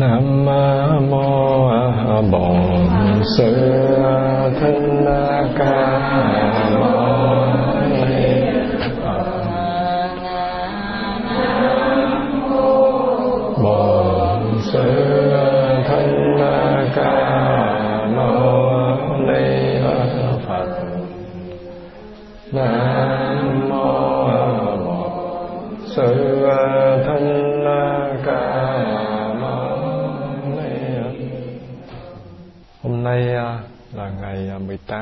Nam mô Bổn Sư Thích Ca Mâu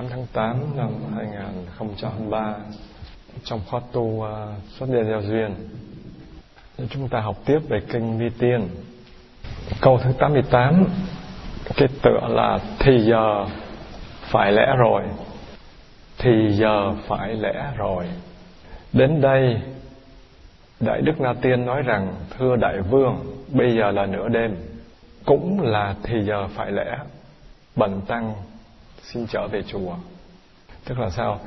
18 tháng 8 năm 2023 trong khóa tu uh, xuất gia giao duyên. Chúng ta học tiếp về kinh Vi Tiên. Câu thứ 88 cái tựa là thì giờ phải lẽ rồi. Thì giờ phải lẽ rồi. Đến đây, đại đức na tiên nói rằng, thưa đại vương, bây giờ là nửa đêm, cũng là thì giờ phải lẽ, bần tăng xin trở về chùa. Tức là sao?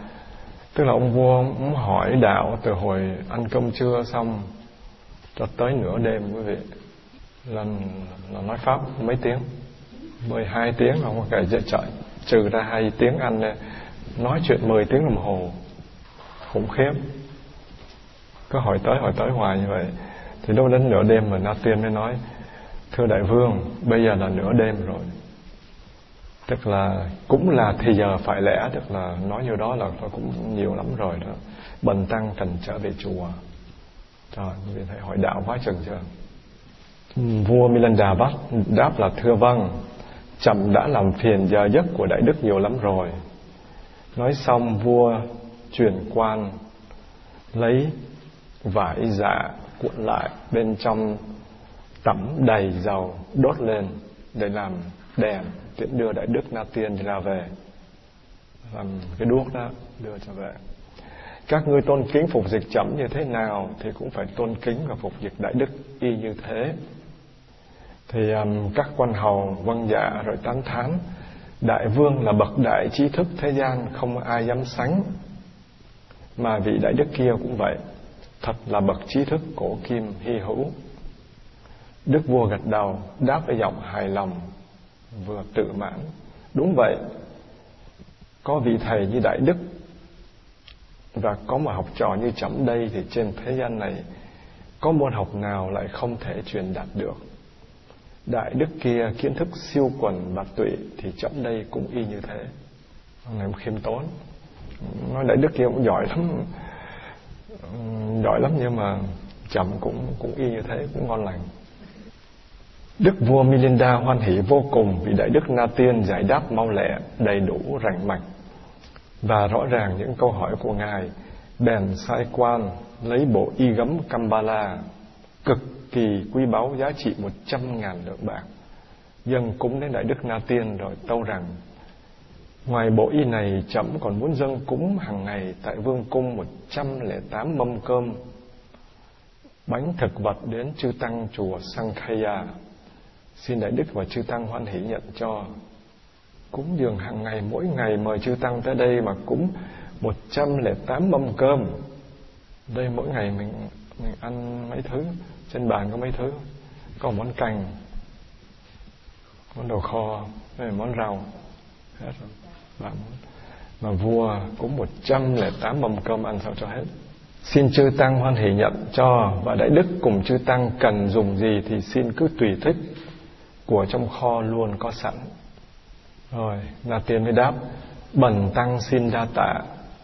Tức là ông vua muốn hỏi đạo từ hồi ăn cơm trưa xong cho tới nửa đêm quý vị. Là, là nói pháp mấy tiếng? 12 tiếng không có kể dễ chạy trừ ra hai tiếng ăn nói chuyện 10 tiếng đồng hồ khủng khiếp cứ hỏi tới hỏi tới hoài như vậy. Thì đâu đến nửa đêm mà na tiên mới nói thưa đại vương bây giờ là nửa đêm rồi tức là cũng là thì giờ phải lẽ, tức là nói như đó là cũng nhiều lắm rồi đó. Bần tăng cần trở về chùa. Rồi quý vị thấy hỏi đạo quá chừng chưa? Vua Milanda bắt đáp là, thưa vâng chậm đã làm phiền giờ giấc của đại đức nhiều lắm rồi. Nói xong, vua truyền quan, lấy vải dạ cuộn lại bên trong tẩm đầy dầu đốt lên để làm đèn tiễn đưa đại đức na tiên ra về. Làm cái đuốc đó đưa trở về. Các ngươi tôn kính phục dịch chậm như thế nào thì cũng phải tôn kính và phục dịch đại đức y như thế. Thì um, các quan hầu vâng dạ rồi tán thán đại vương là bậc đại trí thức thế gian không ai dám sánh. Mà vị đại đức kia cũng vậy thật là bậc trí thức cổ kim hy hữu. Đức vua gật đầu đáp với giọng hài lòng vừa tự mãn. Đúng vậy, có vị thầy như đại đức và có một học trò như chấm đây thì trên thế gian này có môn học nào lại không thể truyền đạt được? Đại đức kia kiến thức siêu quần bạc tụy thì chấm đây cũng y như thế. Này khiêm tốn. Nói đại đức kia cũng giỏi lắm. Giỏi lắm nhưng mà chậm cũng cũng y như thế, cũng ngon lành. Đức vua Milinda hoan hỷ vô cùng vì Đại Đức Na Tiên giải đáp mau lẹ, đầy đủ, rành mạch và rõ ràng những câu hỏi của Ngài. Bèn sai quan lấy bộ y gấm Kambala cực kỳ quý báu giá trị một trăm ngàn lượng bạc dâng cúng đến Đại Đức Na Tiên rồi tâu rằng Ngoài bộ y này chậm còn muốn dâng cúng hàng ngày tại vương cung một trăm lẻ tám mâm cơm bánh thực vật đến chư tăng chùa Sankhya xin đại đức và chư tăng hoan hỷ nhận cho cúng dường hàng ngày, mỗi ngày mời chư tăng tới đây mà cúng một trăm lẻ tám mâm cơm. Đây mỗi ngày mình mình ăn mấy thứ, trên bàn có mấy thứ, có món canh, món đồ kho món rau. Hết rồi. Ba mà vua cũng một trăm lẻ tám mâm cơm ăn sao cho hết. Xin chư tăng hoan hỷ nhận cho và đại đức cùng chư tăng cần dùng gì thì xin cứ tùy thích của trong kho luôn có sẵn. Rồi là tiền mới đáp, bần tăng xin đa tạ,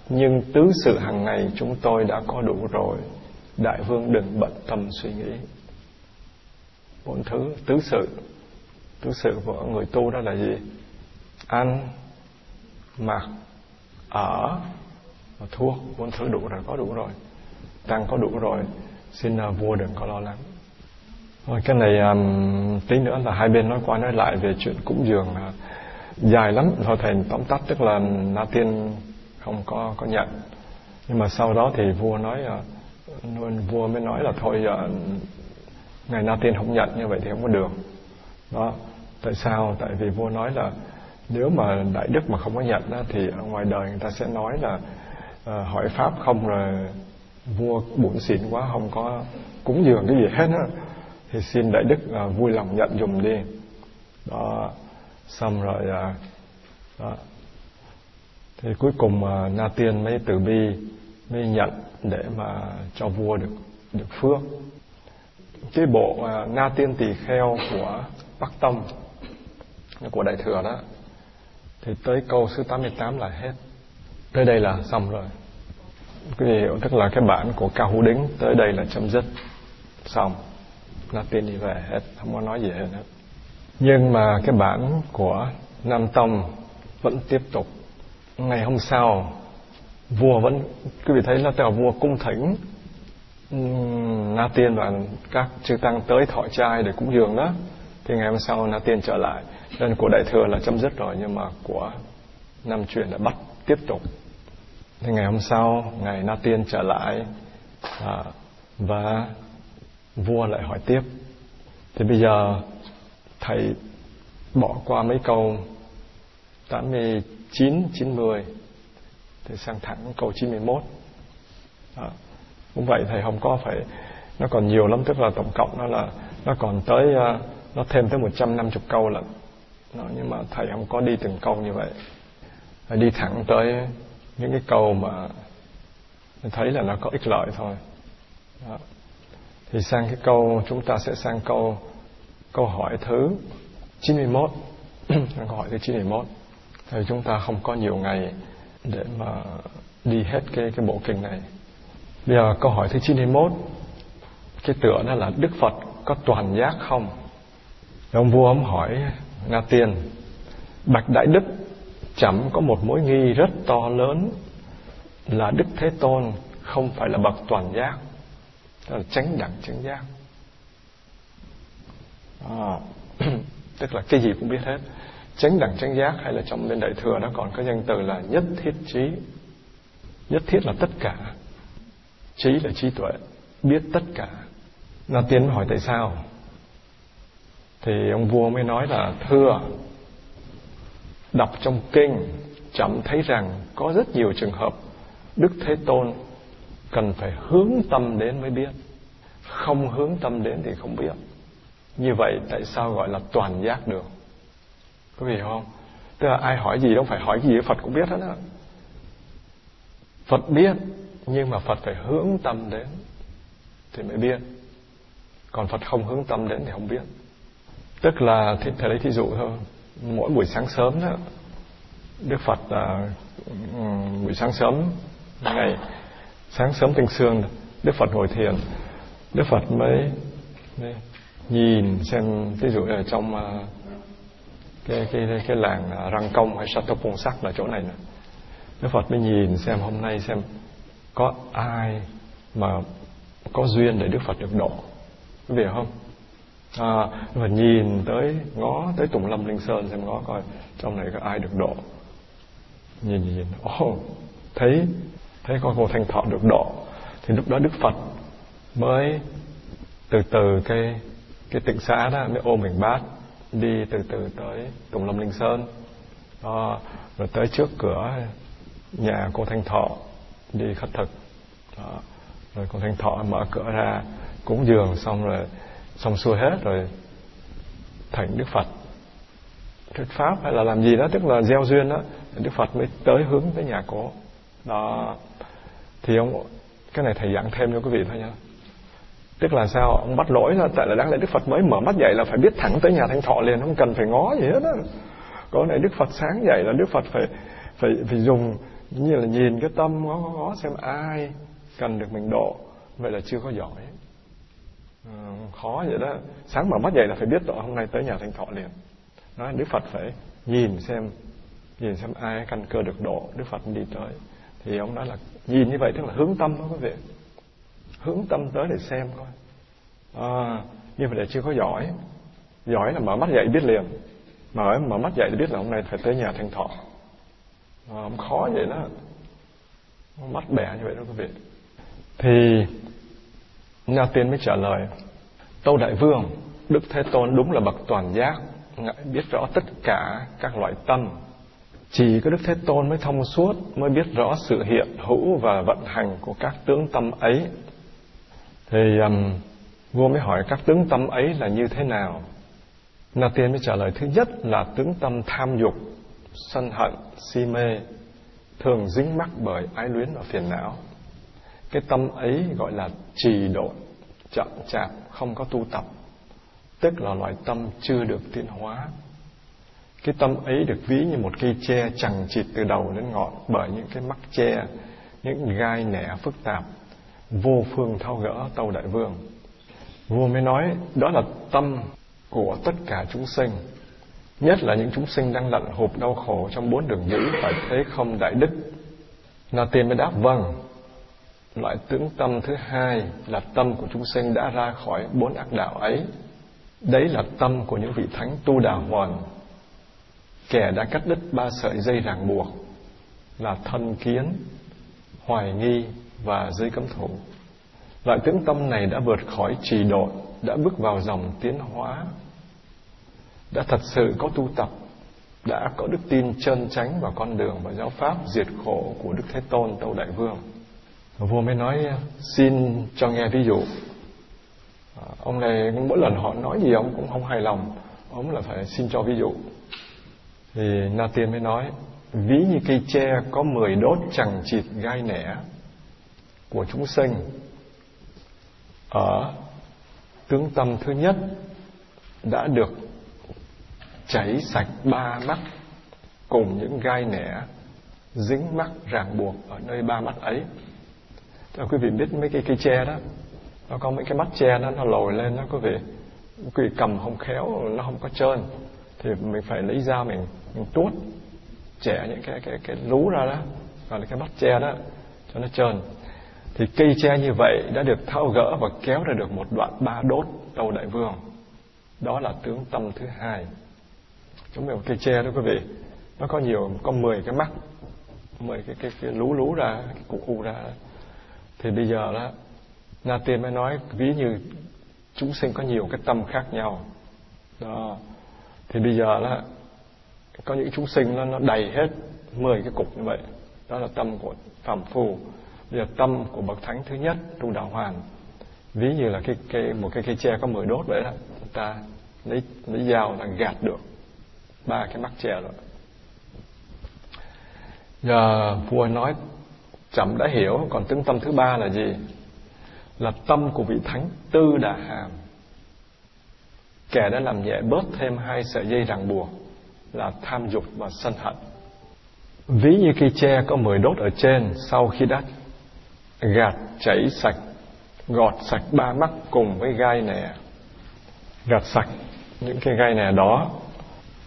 nhưng tứ sự hàng ngày chúng tôi đã có đủ rồi. Đại vương đừng bận tâm suy nghĩ. Bốn thứ, tứ sự. Tứ sự của người tu đó là gì? Ăn, mặc, ở và thuốc. Bốn thứ đủ rồi, có đủ rồi. Tăng có đủ rồi, xin à, vua đừng có lo lắng rồi cái này um, tí nữa là hai bên nói qua nói lại về chuyện cúng dường uh, dài lắm thôi thầy tóm tắt tức là na tiên không có có nhận. Nhưng mà sau đó thì vua nói uh, vua mới nói là thôi uh, ngày na tiên không nhận như vậy thì không có được đó tại sao? Tại vì vua nói là nếu mà đại đức mà không có nhận đó, thì ở ngoài đời người ta sẽ nói là uh, hỏi pháp không rồi vua bủn xịn quá không có cúng dường cái gì hết á thì xin đại đức à, vui lòng nhận dùm đi. Đó xong rồi à, đó. Thì cuối cùng à, na tiên mới từ bi mới nhận để mà cho vua được được phước. Cái bộ à, na tiên tỳ kheo của bắc tông của đại thừa đó thì tới câu số 88 là hết. Tới đây là xong rồi. Cái gì tức là cái bản của cao hữu đính tới đây là chấm dứt. Xong na tiên đi về hết không có nói gì hết nữa nhưng mà cái bản của nam tông vẫn tiếp tục. Ngày hôm sau vua vẫn quý vị thấy là tèo vua cung thỉnh. Na Tiên và các chư tăng tới thọ trai để cúng dường đó. Thì ngày hôm sau Na Tiên trở lại. Nên của Đại thừa là chấm dứt rồi nhưng mà của Nam truyền là bắt tiếp tục. Thì ngày hôm sau ngày Na Tiên trở lại à, và vua lại hỏi tiếp. Thì bây giờ thầy bỏ qua mấy câu 89, 90 thì sang thẳng câu 91 đó. cũng vậy thầy không có phải nó còn nhiều lắm tức là tổng cộng nó là nó còn tới ờ, nó thêm tới 150 câu lận. Đó, nhưng mà thầy không có đi từng câu như vậy. Thầy đi thẳng tới những cái câu mà thấy là nó có ích lợi thôi. Đó thì sang cái câu, chúng ta sẽ sang câu câu hỏi thứ 91 câu hỏi thứ 91 thì chúng ta không có nhiều ngày để mà đi hết cái cái bộ kinh này. Bây giờ câu hỏi thứ 91 cái tựa đó là Đức Phật có toàn giác không? Ông vua ông hỏi Na Tiên, Bạch Đại Đức chẳng có một mối nghi rất to lớn là Đức Thế Tôn không phải là bậc toàn giác đó là tránh đẳng tránh giác. À, tức là cái gì cũng biết hết. Chánh đẳng chánh giác hay là trong bên đại thừa nó còn có danh từ là nhất thiết trí. Nhất thiết là tất cả. Trí là trí tuệ. Biết tất cả. Nó tiến hỏi tại sao? Thì ông vua mới nói là thưa đọc trong kinh chậm thấy rằng có rất nhiều trường hợp đức thế tôn cần phải hướng tâm đến mới biết. Không hướng tâm đến thì không biết. Như vậy tại sao gọi là toàn giác được? Có hiểu không? Tức là ai hỏi gì đâu phải hỏi gì phật cũng biết hết á. Phật biết nhưng mà phật phải hướng tâm đến thì mới biết. Còn phật không hướng tâm đến thì không biết. Tức là thì, thầy lấy thí dụ thôi mỗi buổi sáng sớm đó đức phật à, ừ, buổi sáng sớm ngày sáng sớm tinh sương đức phật ngồi thiền. Đức phật mới, mới nhìn xem ví dụ ở trong à, cái cái cái cái làng à, Răng Công hay Sato Sắc là chỗ này nè. Đức Phật mới nhìn xem hôm nay xem có ai mà có duyên để Đức Phật được độ. Quý vị không? À, và nhìn tới ngó tới Tùng Lâm Linh Sơn xem ngó coi trong này có ai được độ. Nhìn nhìn ồ oh, thấy thấy con cô Thanh Thọ được độ. Thì lúc đó Đức Phật mới từ từ cái cái tịnh xã đó mới ôm mình bát đi từ từ tới Tùng Lâm Linh Sơn. Đó, rồi tới trước cửa nhà cô Thanh Thọ đi khất thực. Đó. rồi cô Thanh Thọ mở cửa ra cúng dường xong rồi xong xuôi hết rồi thành Đức Phật. Thuyết pháp hay là làm gì đó tức là gieo duyên đó Đức Phật mới tới hướng tới nhà cô. Đó thì ông cái này thầy giảng thêm cho quý vị thôi nha. Tức là sao? Ông bắt lỗi là tại là đáng lẽ đức phật mới mở mắt dậy là phải biết thẳng tới nhà thanh thọ liền không cần phải ngó gì hết á. Có này đức phật sáng dậy là đức phật phải phải phải dùng như là nhìn cái tâm ngó ngó, xem ai cần được mình độ. Vậy là chưa có giỏi. À, khó vậy đó. Sáng mở mắt dậy là phải biết rồi hôm nay tới nhà thanh thọ liền. Nói đức phật phải nhìn xem nhìn xem ai căn cơ được độ đức phật đi tới thì ông nói là nhìn như vậy tức là hướng tâm đó quý vị. Hướng tâm tới để xem coi. À, nhưng mà để chưa có giỏi. Giỏi là mở mắt dậy biết liền. Mở mở mắt dậy thì biết là hôm nay phải tới nhà thanh thọ. À, ông khó vậy đó. Mắt bẻ như vậy đó quý vị. Thì nhà tiên mới trả lời tâu đại vương đức thế tôn đúng là bậc toàn giác ngài biết rõ tất cả các loại tâm chỉ có đức thế tôn mới thông suốt mới biết rõ sự hiện hữu và vận hành của các tướng tâm ấy. Thì um, vua mới hỏi các tướng tâm ấy là như thế nào? Na tiên mới trả lời thứ nhất là tướng tâm tham dục sân hận si mê thường dính mắc bởi ái luyến và phiền não. Cái tâm ấy gọi là trì độn chậm chạp không có tu tập tức là loại tâm chưa được tiến hóa cái tâm ấy được ví như một cây tre chẳng chịt từ đầu đến ngọn bởi những cái mắc tre những gai nẻ phức tạp, vô phương thao gỡ tâu đại vương. Vua mới nói, đó là tâm của tất cả chúng sinh, nhất là những chúng sinh đang lặn hụp đau khổ trong bốn đường dữ phải thế không đại đức. Là tiên mới đáp vâng loại tướng tâm thứ hai là tâm của chúng sinh đã ra khỏi bốn ác đạo ấy. Đấy là tâm của những vị thánh tu đà hoàn kẻ đã cắt đứt ba sợi dây ràng buộc là thân kiến, hoài nghi và dây cấm thủ. Loại tướng tâm này đã vượt khỏi trì độn đã bước vào dòng tiến hóa. Đã thật sự có tu tập, đã có đức tin chân chánh vào con đường và giáo pháp diệt khổ của đức thế tôn, tâu đại vương. Vua mới nói, xin cho nghe ví dụ. À, ông này mỗi lần họ nói gì ông cũng không hài lòng, ông là phải xin cho ví dụ thì na tiên mới nói, ví như cây tre có mười đốt chẳng chịt gai nẻ của chúng sinh. Ở tướng tâm thứ nhất đã được cháy sạch ba mắt cùng những gai nẻ dính mắc ràng buộc ở nơi ba mắt ấy. Cho quý vị biết mấy cái cây tre đó, nó có mấy cái mắt tre đó, nó lồi lên đó quý vị. Quý vị cầm không khéo, nó không có trơn thì mình phải lấy dao mình mình tuốt chẻ những cái cái cái lú ra đó và là cái mắt tre đó cho nó trơn. Thì cây tre như vậy đã được thao gỡ và kéo ra được một đoạn ba đốt đầu đại vương. Đó là tướng tâm thứ hai. Chúng mình cây tre đó quý vị. Nó có nhiều có 10 cái mắt 10 cái cái, cái lú lú ra cái cụ cụ ra. Thì bây giờ đó Na Tiên mới nói ví như chúng sinh có nhiều cái tâm khác nhau. Đó thì bây giờ đó có những chúng sinh nó nó đầy hết 10 cái cục như vậy. Đó là tâm của phạm phù bây giờ tâm của bậc thánh thứ nhất, tu đạo hoàn. Ví như là cái cây một cái cây tre có 10 đốt vậy đó ta lấy lấy dao là gạt được ba cái mắt tre rồi. Giờ vua nói, chậm đã hiểu, còn tướng tâm thứ ba là gì? Là tâm của vị thánh tư đà hàm kẻ đã làm nhẹ bớt thêm hai sợi dây ràng buộc là tham dục và sân hận. Ví như cây tre có mười đốt ở trên sau khi đắt, gạt chảy sạch, gọt sạch ba mắt cùng với gai nè gạt sạch những cái gai nè đó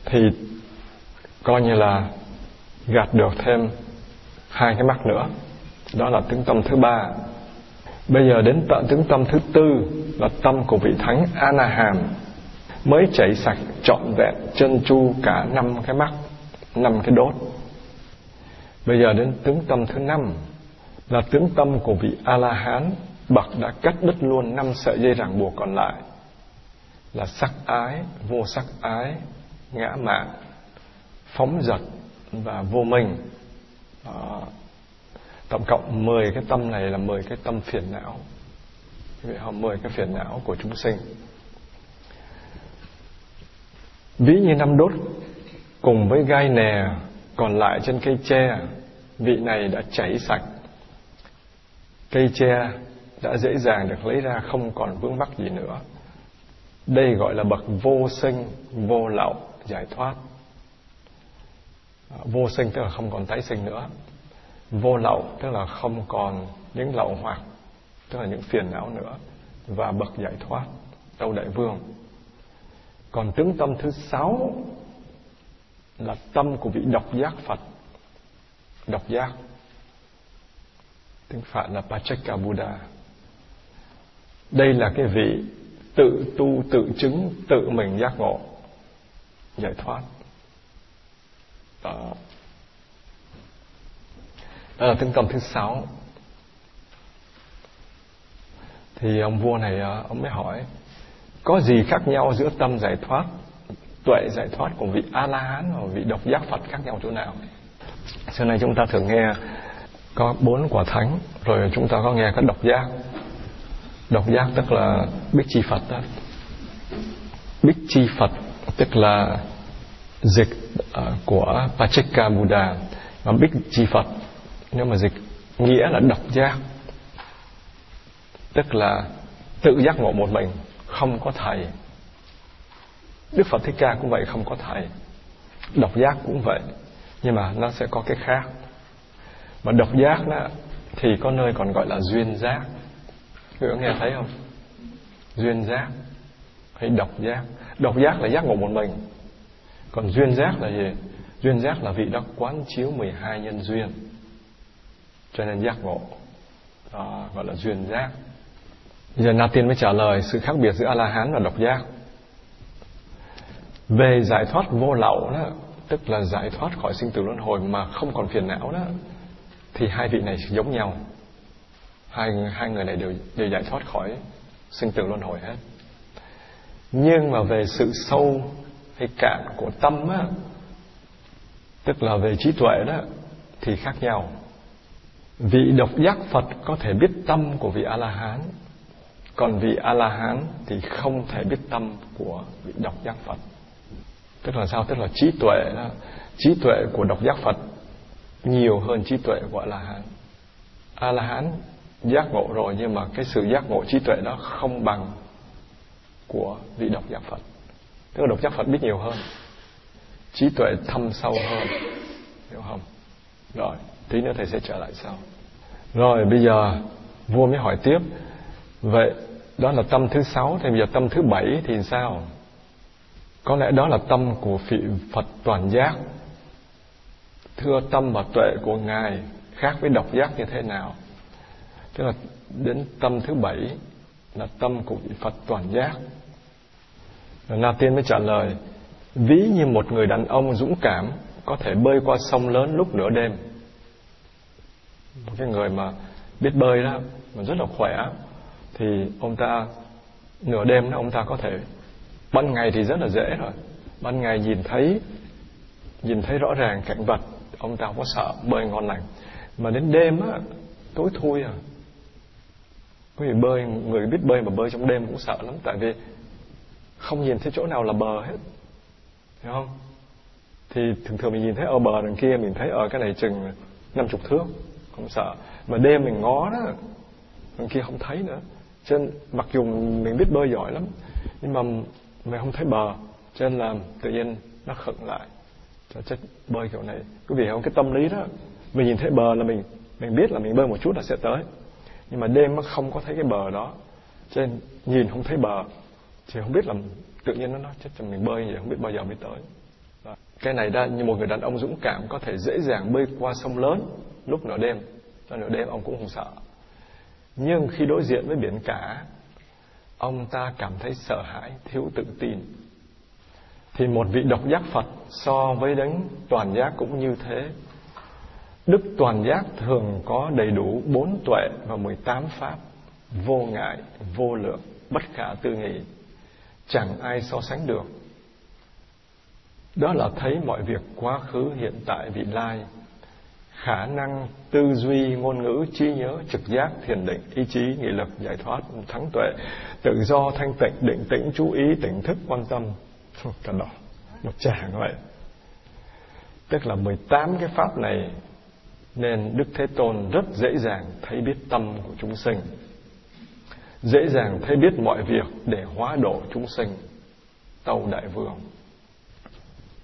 thì coi như là gạt được thêm hai cái mắt nữa. Đó là tướng tâm thứ ba. Bây giờ đến tận tướng tâm thứ tư là tâm của vị thánh anaham mới chảy sạch trọn vẹn chân chu cả năm cái mắt năm cái đốt. Bây giờ đến tướng tâm thứ năm, là tướng tâm của vị a la hán bậc đã cắt đứt luôn năm sợi dây ràng buộc còn lại, là sắc ái, vô sắc ái, ngã mạn, phóng dật và vô minh. Đó. tổng cộng 10 cái tâm này là 10 cái tâm phiền não. Vậy họ 10 cái phiền não của chúng sinh ví như năm đốt, cùng với gai nè, còn lại trên cây tre, vị này đã chảy sạch. Cây tre đã dễ dàng được lấy ra, không còn vướng mắc gì nữa. Đây gọi là bậc vô sinh, vô lậu, giải thoát. Vô sinh tức là không còn tái sinh nữa. Vô lậu tức là không còn những lậu hoặc tức là những phiền não nữa. Và bậc giải thoát đâu đại vương còn tướng tâm thứ sáu là tâm của vị độc giác Phật. Độc giác. Tiếng Phạn là pacheka Buddha. Đây là cái vị tự tu, tự chứng, tự mình giác ngộ. Giải thoát. Đó. Đó là tướng tâm thứ sáu. Thì ông vua này ờ, ông mới hỏi có gì khác nhau giữa tâm giải thoát, tuệ giải thoát của vị a la hán và vị độc giác phật khác nhau chỗ nào? Xưa nay chúng ta thường nghe có bốn quả thánh, rồi chúng ta có nghe có độc giác. Độc giác tức là bích chi phật đó. Bích chi phật tức là dịch ờ, của Pachika Buddha. Và bích chi phật, nếu mà dịch nghĩa là độc giác, tức là tự giác ngộ một mình không có thầy. Đức Phật Thích Ca cũng vậy không có thầy. Độc giác cũng vậy nhưng mà nó sẽ có cái khác. Mà độc giác đó thì có nơi còn gọi là duyên giác. Các nghe thấy không? Duyên giác hay độc giác. Độc giác là giác ngộ một mình. Còn duyên giác là gì? Duyên giác là vị đã quán chiếu 12 nhân duyên. Cho nên giác ngộ đó, gọi là duyên giác. Bây giờ Na Tiên mới trả lời sự khác biệt giữa A-la-hán và độc giác. Về giải thoát vô lậu đó, tức là giải thoát khỏi sinh tử luân hồi mà không còn phiền não đó, thì hai vị này giống nhau. Hai hai người này đều đều giải thoát khỏi sinh tử luân hồi hết. Nhưng mà về sự sâu hay cạn của tâm á, tức là về trí tuệ đó thì khác nhau. Vị độc giác Phật có thể biết tâm của vị A-la-hán còn vị a la hán thì không thể biết tâm của vị độc giác phật. Tức là sao? Tức là trí tuệ đó, trí tuệ của độc giác phật nhiều hơn trí tuệ của a la hán a la hán giác ngộ rồi nhưng mà cái sự giác ngộ trí tuệ đó không bằng của vị độc giác phật. Tức là độc giác phật biết nhiều hơn trí tuệ thâm sâu hơn hiểu không? Rồi tí nữa thầy sẽ trở lại sau. Rồi bây giờ vua mới hỏi tiếp vậy đó là tâm thứ sáu. Thì bây giờ tâm thứ bảy thì sao? Có lẽ đó là tâm của vị phật toàn giác. Thưa tâm và tuệ của ngài khác với độc giác như thế nào? Tức là đến tâm thứ bảy là tâm của vị phật toàn giác. Rồi na tiên mới trả lời, ví như một người đàn ông dũng cảm có thể bơi qua sông lớn lúc nửa đêm. Một cái người mà biết bơi đó, mà rất là khỏe thì ông ta, nửa đêm ông ta có thể, ban ngày thì rất là dễ rồi ban ngày nhìn thấy nhìn thấy rõ ràng cảnh vật, ông ta không có sợ, bơi ngon lành. Mà đến đêm á, tối thui à. Có gì bơi, người biết bơi mà bơi trong đêm cũng sợ lắm, tại vì không nhìn thấy chỗ nào là bờ hết. Hiểu không? Thì thường thường mình nhìn thấy ở bờ đằng kia, mình thấy ở cái này chừng năm chục thước, không sợ. Mà đêm mình ngó đó, đằng kia không thấy nữa cho nên mặc dù mình biết bơi giỏi lắm, nhưng mà mình không thấy bờ. Cho nên là tự nhiên nó khựng lại. Cho chết, bơi kiểu này. Quý vị không cái tâm lý đó. Mình nhìn thấy bờ là mình mình biết là mình bơi một chút là sẽ tới. Nhưng mà đêm nó không có thấy cái bờ đó. Cho nên nhìn không thấy bờ, thì không biết là tự nhiên nó nói, chết cho mình bơi vậy, không biết bao giờ mới tới. Đó. cái này đã như một người đàn ông dũng cảm có thể dễ dàng bơi qua sông lớn lúc nửa đêm. Cho nửa đêm ông cũng không sợ nhưng khi đối diện với biển cả, ông ta cảm thấy sợ hãi, thiếu tự tin. Thì một vị độc giác phật so với đấng toàn giác cũng như thế. Đức toàn giác thường có đầy đủ bốn tuệ và mười tám pháp, vô ngại, vô lượng, bất khả tư nghị. Chẳng ai so sánh được. Đó là thấy mọi việc quá khứ hiện tại vị lai khả năng tư duy ngôn ngữ, trí nhớ, trực giác, thiền định, ý chí, nghị lực, giải thoát, thắng tuệ, tự do, thanh tịnh, định tĩnh, chú ý, tỉnh thức, quan tâm. Cả đó một tràng vậy. Tức là 18 cái pháp này nên Đức Thế Tôn rất dễ dàng thấy biết tâm của chúng sinh. Dễ dàng thấy biết mọi việc để hóa độ chúng sinh. Tâu đại vương.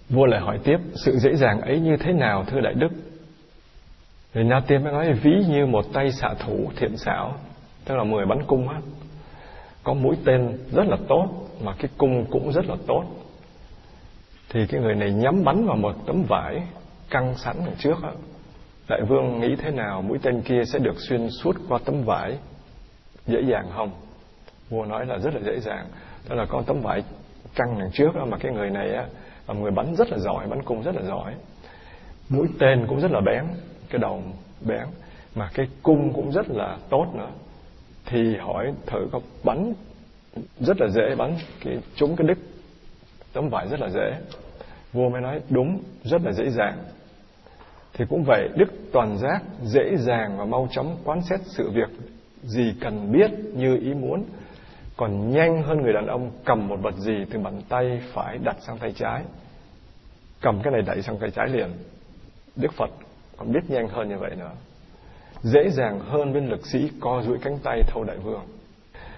Vua lại hỏi tiếp, sự dễ dàng ấy như thế nào, thưa đại đức? Rồi Na Tiên mới nói ví như một tay xạ thủ thiện xảo Tức là mười bắn cung á. Có mũi tên rất là tốt Mà cái cung cũng rất là tốt. Thì cái người này nhắm bắn vào một tấm vải Căng sẵn ở trước á. Đại vương nghĩ thế nào mũi tên kia sẽ được xuyên suốt qua tấm vải? Dễ dàng không? Vua nói là rất là dễ dàng. Tức là con tấm vải căng đằng trước đó, Mà cái người này á là người bắn rất là giỏi Bắn cung rất là giỏi. Mũi tên cũng rất là bén cái đầu bén mà cái cung cũng rất là tốt nữa. Thì hỏi thử có bắn rất là dễ bắn cái trúng cái đích, tấm vải rất là dễ. Vua mới nói, đúng, rất là dễ dàng. Thì cũng vậy đức toàn giác, dễ dàng và mau chóng quán xét sự việc gì cần biết, như ý muốn. Còn nhanh hơn người đàn ông cầm một vật gì từ bàn tay phải đặt sang tay trái. Cầm cái này đẩy sang tay trái liền. Đức phật còn biết nhanh hơn như vậy nữa. Dễ dàng hơn bên lực sĩ co duỗi cánh tay thâu đại vương.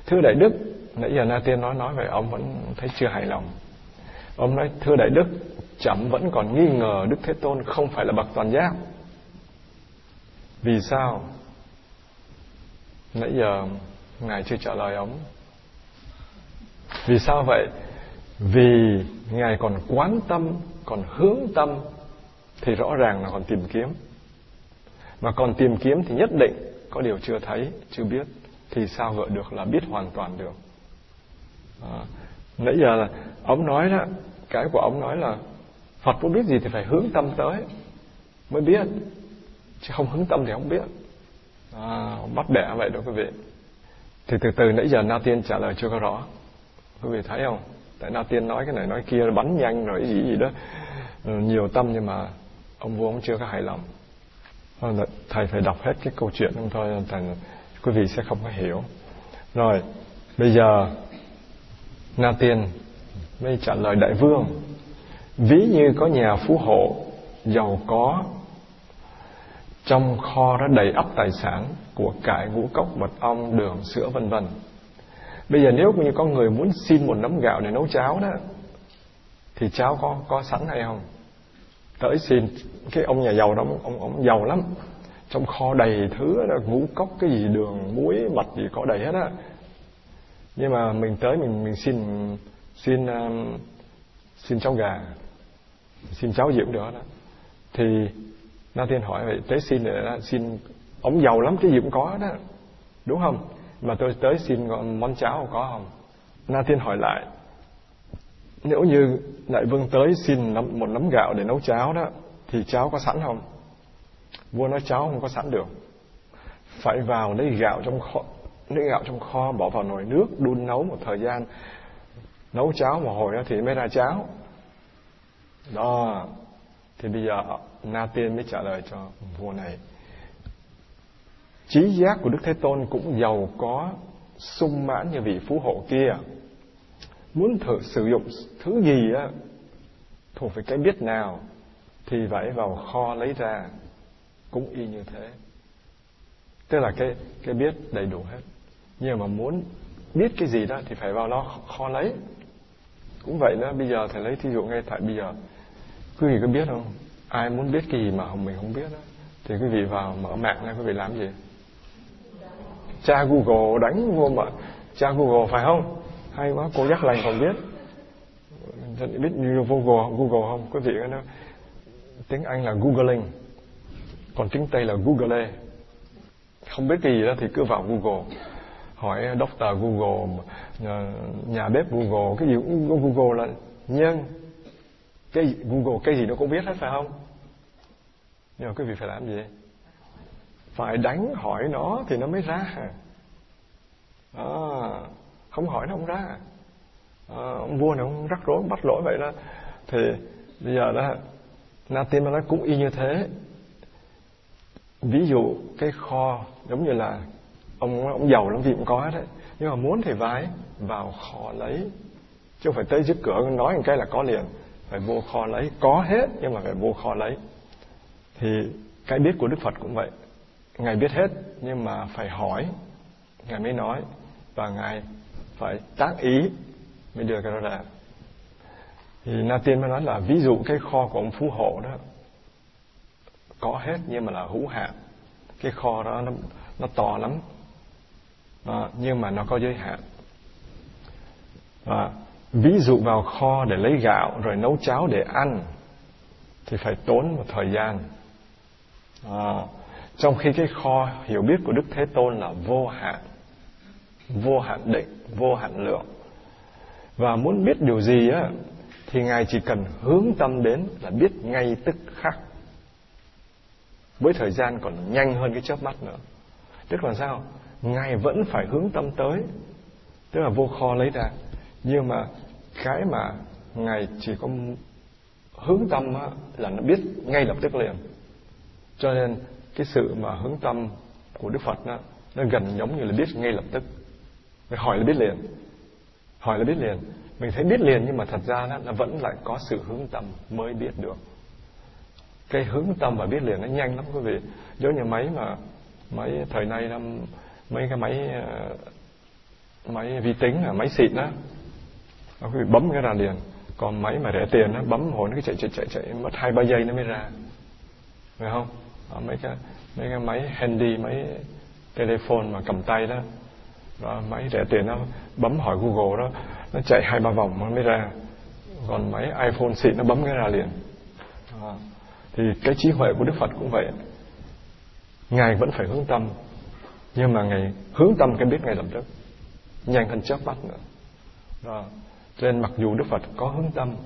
Thưa đại đức, nãy giờ na tiên nói nói về ông vẫn thấy chưa hài lòng. Ông nói, thưa đại đức, chậm vẫn còn nghi ngờ đức thế tôn không phải là bậc toàn giác. Vì sao? Nãy giờ ngài chưa trả lời ông. Vì sao vậy? Vì ngài còn quán tâm, còn hướng tâm, thì rõ ràng là còn tìm kiếm mà còn tìm kiếm thì nhất định có điều chưa thấy chưa biết. Thì sao gọi được là biết hoàn toàn được. À, nãy giờ là ông nói đó cái của ông nói là Phật muốn biết gì thì phải hướng tâm tới mới biết. Chứ không hướng tâm thì không biết. À, bắt đẻ vậy đó quý vị. Thì từ từ nãy giờ Na Tiên trả lời chưa có rõ. Quý vị thấy không? Tại Na Tiên nói cái này nói kia bắn nhanh rồi gì gì đó. Ừ, nhiều tâm nhưng mà ông vua ông chưa có hài lòng. Vâng, thầy phải đọc hết cái câu chuyện không thôi thành quý vị sẽ không có hiểu. Rồi, bây giờ, na tiên mới trả lời đại vương. Ví như có nhà phú hộ giàu có, trong kho đã đầy ắp tài sản của cải ngũ cốc, mật ong, đường, sữa, vân vân. Bây giờ nếu như có người muốn xin một nắm gạo để nấu cháo đó, thì cháo có có sẵn hay không? Tới xin cái ông nhà giàu đó ông ông giàu lắm. Trong kho đầy thứ đó, ngũ cốc cái gì đường muối mật gì có đầy hết á. Nhưng mà mình tới mình mình xin xin um, xin cháu gà xin cháu gì cũng được đó thì na tiên hỏi vậy tới xin để xin ông giàu lắm cái gì cũng có đó đúng không? Mà tôi tới xin món cháo có không? Na tiên hỏi lại nếu như đại vương tới xin một nắm gạo để nấu cháo đó, thì cháo có sẵn không? Vua nói cháo không có sẵn được. Phải vào lấy gạo trong kho, lấy gạo trong kho, bỏ vào nồi nước, đun nấu một thời gian. Nấu cháo một hồi đó thì mới ra cháo. Đó. Thì bây giờ na tiên mới trả lời cho vua này. Trí giác của đức thế tôn cũng giàu có, sung mãn như vị phú hộ kia muốn thử sử dụng thứ gì á, thuộc về cái biết nào, thì phải vào kho lấy ra, cũng y như thế. Tức là cái cái biết đầy đủ hết. Nhưng mà muốn biết cái gì đó thì phải vào nó kho lấy. Cũng vậy đó bây giờ thầy lấy thí dụ ngay tại bây giờ, quý vị có biết không? Ai muốn biết cái gì mà mình không biết đó thì quý vị vào mở mạng ra quý vị làm gì? Tra google đánh vô mà cha google phải không? Hay quá cô dắt lành còn biết. Biết như google google không? Quý vị có nói tiếng anh là googling còn tiếng tây là google. Không biết cái gì đó thì cứ vào google. Hỏi doctor google nhà, nhà bếp google cái gì cũng google là nhân. Cái google cái gì nó cũng biết hết phải không? Nhưng mà quý vị phải làm gì? Phải đánh hỏi nó thì nó mới ra. À, không hỏi nó không ra. À, ông vua này ông rắc rối bắt lỗi vậy đó. Thì bây giờ đó na tiên nó cũng y như thế. Ví dụ cái kho giống như là ông ông giàu lắm gì cũng có đấy. Nhưng mà muốn thì vái vào kho lấy. Chứ không phải tới trước cửa nói một cái là có liền. Phải vô kho lấy có hết nhưng mà phải vô kho lấy. Thì cái biết của đức phật cũng vậy. Ngài biết hết nhưng mà phải hỏi. Ngài mới nói. Và ngài phải tác ý mới đưa cái đó ra. Thì na tiên mới nói là ví dụ cái kho của ông phú hộ đó có hết nhưng mà là hữu hạn cái kho đó nó nó to lắm. À, nhưng mà nó có giới hạn. À, ví dụ vào kho để lấy gạo rồi nấu cháo để ăn thì phải tốn một thời gian. À, trong khi cái kho hiểu biết của đức thế tôn là vô hạn vô hạn định vô hạn lượng. Và muốn biết điều gì á thì ngài chỉ cần hướng tâm đến là biết ngay tức khắc. Với thời gian còn nhanh hơn cái chớp mắt nữa. Tức là sao? Ngài vẫn phải hướng tâm tới. Tức là vô kho lấy ra. Nhưng mà cái mà ngài chỉ có hướng tâm á, là nó biết ngay lập tức liền. Cho nên cái sự mà hướng tâm của đức phật đó, nó gần giống như là biết ngay lập tức mình hỏi là biết liền. Hỏi là biết liền. Mình thấy biết liền nhưng mà thật ra nó, nó vẫn lại có sự hướng tâm mới biết được. Cái hướng tâm và biết liền nó nhanh lắm quý vị. Giống như máy mà máy thời nay nó mấy cái máy ờ, máy vi tính là máy xịn đó quý vị bấm cái ra liền. Còn máy mà rẻ tiền nó bấm hồi nó cứ chạy chạy chạy chạy mất hai ba giây nó mới ra. Phải không? Đó, mấy cái mấy cái máy handy máy telephone mà cầm tay đó đó, máy rẻ tiền nó bấm hỏi google đó, nó chạy hai, ba vòng nó mới ra còn máy iphone xịn nó bấm cái ra liền đó. thì cái trí huệ của đức phật cũng vậy ngài vẫn phải hướng tâm, nhưng mà ngài hướng tâm cái biết ngay lập tức, nhanh hơn chớp mắt nữa đó. cho nên mặc dù đức phật có hướng tâm,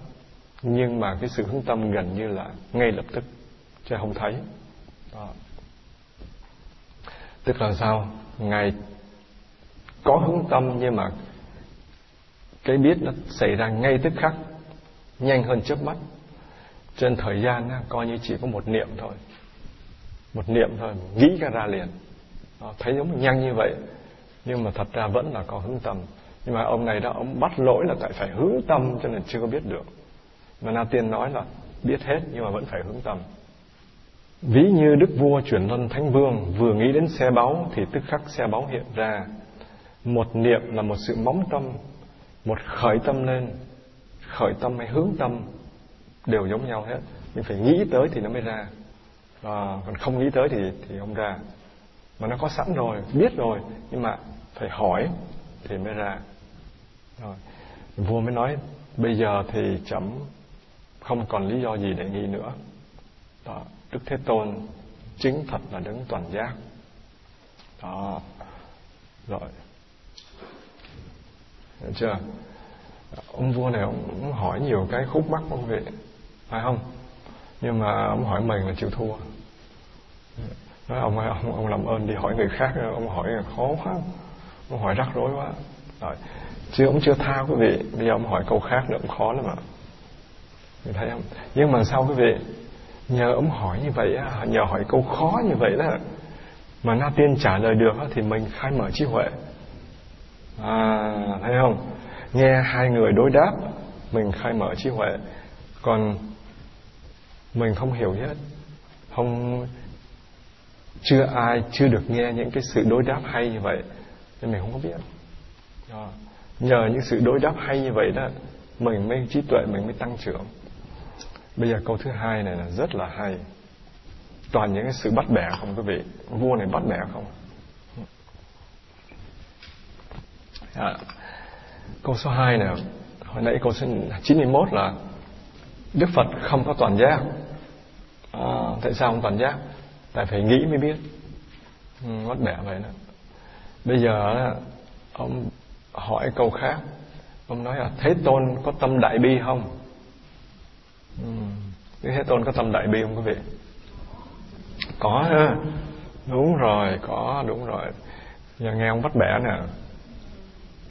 nhưng mà cái sự hướng tâm gần như là ngay lập tức, chứ không thấy đó. tức là sao ngài có hướng tâm nhưng mà cái biết nó xảy ra ngay tức khắc nhanh hơn chớp mắt. Trên thời gian á, coi như chỉ có một niệm thôi. Một niệm thôi nghĩ ra ra liền. Đó, thấy giống nhanh như vậy nhưng mà thật ra vẫn là có hướng tâm. Nhưng mà ông này đó ông bắt lỗi là tại phải hướng tâm cho nên chưa có biết được. Mà na tiên nói là biết hết nhưng mà vẫn phải hướng tâm. Ví như đức vua chuyển luân thánh vương vừa nghĩ đến xe báu thì tức khắc xe báu hiện ra một niệm là một sự móng tâm một khởi tâm lên khởi tâm hay hướng tâm đều giống nhau hết. Mình phải nghĩ tới thì nó mới ra. À, còn không nghĩ tới thì thì không ra. Mà nó có sẵn rồi biết rồi nhưng mà phải hỏi thì mới ra. Rồi vua mới nói bây giờ thì chấm không còn lý do gì để nghi nữa. Đó đức thế tôn chính thật là đứng toàn giác. Đó rồi. Chưa? Ông vua này ông, ông hỏi nhiều cái khúc mắc ông vị phải không? Nhưng mà ông hỏi mình là chịu thua. Nói ông ơi ông ông làm ơn đi hỏi người khác ông hỏi là khó quá. Ông hỏi rắc rối quá. Rồi chứ ông chưa tha quý vị. Bây giờ ông hỏi câu khác nữa cũng khó lắm ạ. Mình thấy không? Nhưng mà sao quý vị nhờ ông hỏi như vậy nhờ hỏi câu khó như vậy đó mà na tiên trả lời được thì mình khai mở trí huệ à thấy không? Nghe hai người đối đáp, mình khai mở trí huệ. Còn mình không hiểu hết. Không, chưa ai, chưa được nghe những cái sự đối đáp hay như vậy. Nên mình không có biết. Đó. nhờ những sự đối đáp hay như vậy đó, mình mới, trí tuệ mình mới tăng trưởng. Bây giờ câu thứ hai này là rất là hay. Toàn những cái sự bắt bẻ không, quý vị? Vua này bắt bẻ không? À, câu số 2 này hồi nãy câu số 91 là Đức Phật không có toàn giác. À, tại sao không toàn giác? Tại phải nghĩ mới biết. Ừ, bắt bẻ vậy đó. Bây giờ ông hỏi câu khác. Ông nói là thế tôn có tâm đại bi không? Ừ. thế tôn có tâm đại bi không quý vị? Có ha. Đúng rồi có đúng rồi. Giờ nghe ông bắt bẻ nè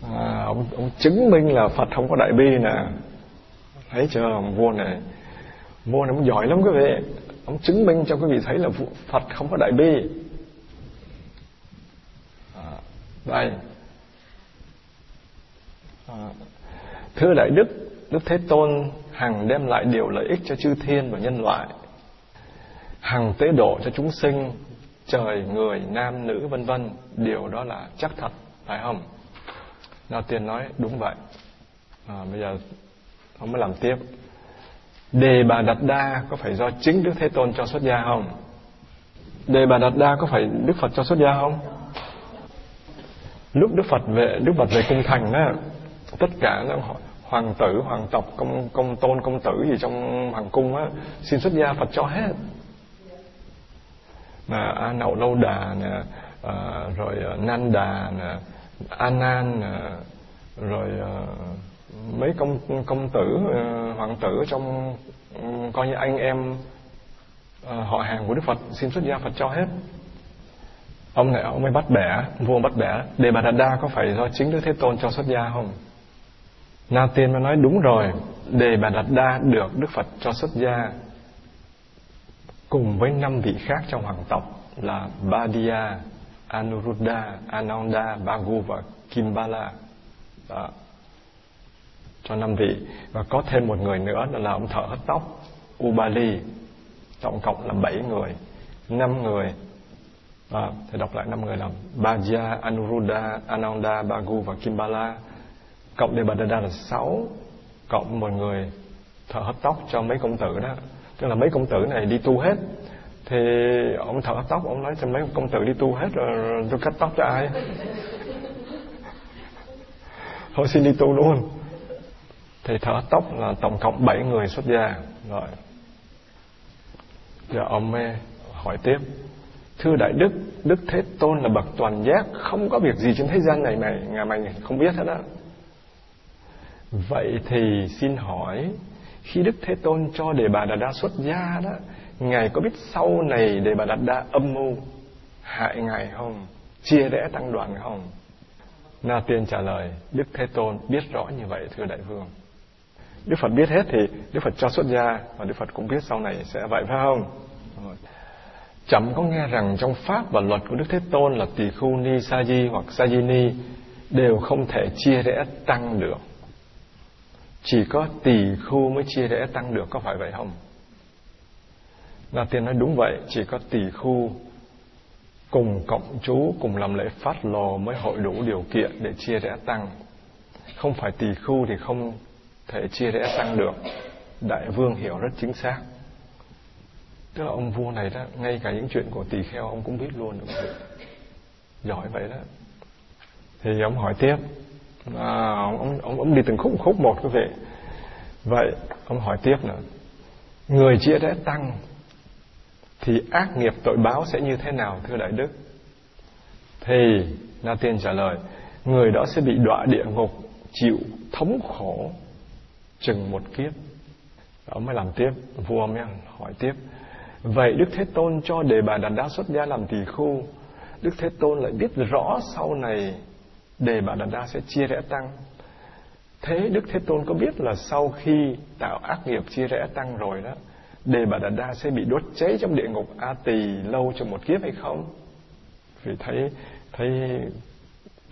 à, ông ông chứng minh là Phật không có đại bi nè. Thấy chưa ông vua này? Vua này ông giỏi lắm quý vị. Ông chứng minh cho quý vị thấy là Phật không có đại bi. À, đây. À, thưa đại đức đức thế tôn hằng đem lại điều lợi ích cho chư thiên và nhân loại. Hằng tế độ cho chúng sinh trời người nam nữ vân vân. Điều đó là chắc thật phải không? Na Tiên nói đúng vậy. À, bây giờ ông mới làm tiếp. Đề bà Đạt Đa có phải do chính Đức Thế Tôn cho xuất gia không? Đề bà Đạt Đa có phải Đức Phật cho xuất gia không? Lúc Đức Phật về Đức Phật về cung thành đó, tất cả hoàng tử, hoàng tộc, công công tôn, công tử gì trong hoàng cung á, xin xuất gia Phật cho hết. Mà A Nậu Lâu Đà nè, à, rồi à, Nan Đà nè, an ờ, rồi ờ, mấy công công tử ờ, hoàng tử trong ừ, coi như anh em họ hàng của đức phật xin xuất gia phật cho hết. Ông này ông mới bắt bẻ vua bắt bẻ. Đề bà đạt đa có phải do chính đức thế tôn cho xuất gia không? Na tiên mới nói đúng rồi đề bà đạt đa được đức phật cho xuất gia cùng với năm vị khác trong hoàng tộc là Badia, Anuruddha, Ananda, Bagu và Kimbala. Đó. Cho năm vị. Và có thêm một người nữa là ông thợ hớt tóc, Ubali. Tổng cộng là bảy người. năm người. À, thì đọc lại năm người là Bhaja, Anuruddha, Ananda, Bagu và Kimbala. Cộng Devadatta là sáu. Cộng một người thợ hớt tóc cho mấy công tử đó. Tức là mấy công tử này đi tu hết thì ông thợ tóc, ông nói cho mấy công tử đi tu hết rồi tôi cắt tóc cho ai? Thôi xin đi tu luôn. Thì thợ tóc là tổng cộng 7 người xuất gia. Rồi. Giờ ông mê hỏi tiếp. Thưa đại đức đức thế tôn là bậc toàn giác, không có việc gì trên thế gian này mày ngài mày không biết hết á. Vậy thì xin hỏi, khi đức thế tôn cho đề bà đà đa xuất gia đó Ngài có biết sau này để bà đặt đa âm mưu hại Ngài không? Chia rẽ tăng đoàn không? Na Tiên trả lời, Đức Thế Tôn biết rõ như vậy thưa Đại Vương. Đức Phật biết hết thì Đức Phật cho xuất gia và Đức Phật cũng biết sau này sẽ vậy phải không? Chậm có nghe rằng trong pháp và luật của Đức Thế Tôn là tỳ khu ni sa di hoặc sa di ni đều không thể chia rẽ tăng được. Chỉ có tỳ khu mới chia rẽ tăng được có phải vậy không? Na Tiên nói đúng vậy, chỉ có tỳ khu cùng cộng chú cùng làm lễ phát lò mới hội đủ điều kiện để chia rẽ tăng. Không phải tỳ khu thì không thể chia rẽ tăng được. Đại vương hiểu rất chính xác. Tức là ông vua này đó, ngay cả những chuyện của tỳ kheo ông cũng biết luôn được. Giỏi vậy đó. Thì ông hỏi tiếp. À, ông, ông, ông đi từng khúc khúc một quý vị. Vậy, ông hỏi tiếp nữa. Người chia rẽ tăng thì ác nghiệp tội báo sẽ như thế nào, thưa đại đức? Thì, na tiên trả lời, người đó sẽ bị đọa địa ngục, chịu thống khổ, chừng một kiếp. Đó mới làm tiếp, vua mới hỏi tiếp. Vậy đức thế tôn cho đề bà đạt đa xuất gia làm tỳ khu. Đức thế tôn lại biết rõ sau này đề bà đạt đa sẽ chia rẽ tăng. Thế đức thế tôn có biết là sau khi tạo ác nghiệp chia rẽ tăng rồi đó Đề Bà Đà Đa sẽ bị đốt cháy trong địa ngục A Tỳ lâu trong một kiếp hay không? Vì thấy thấy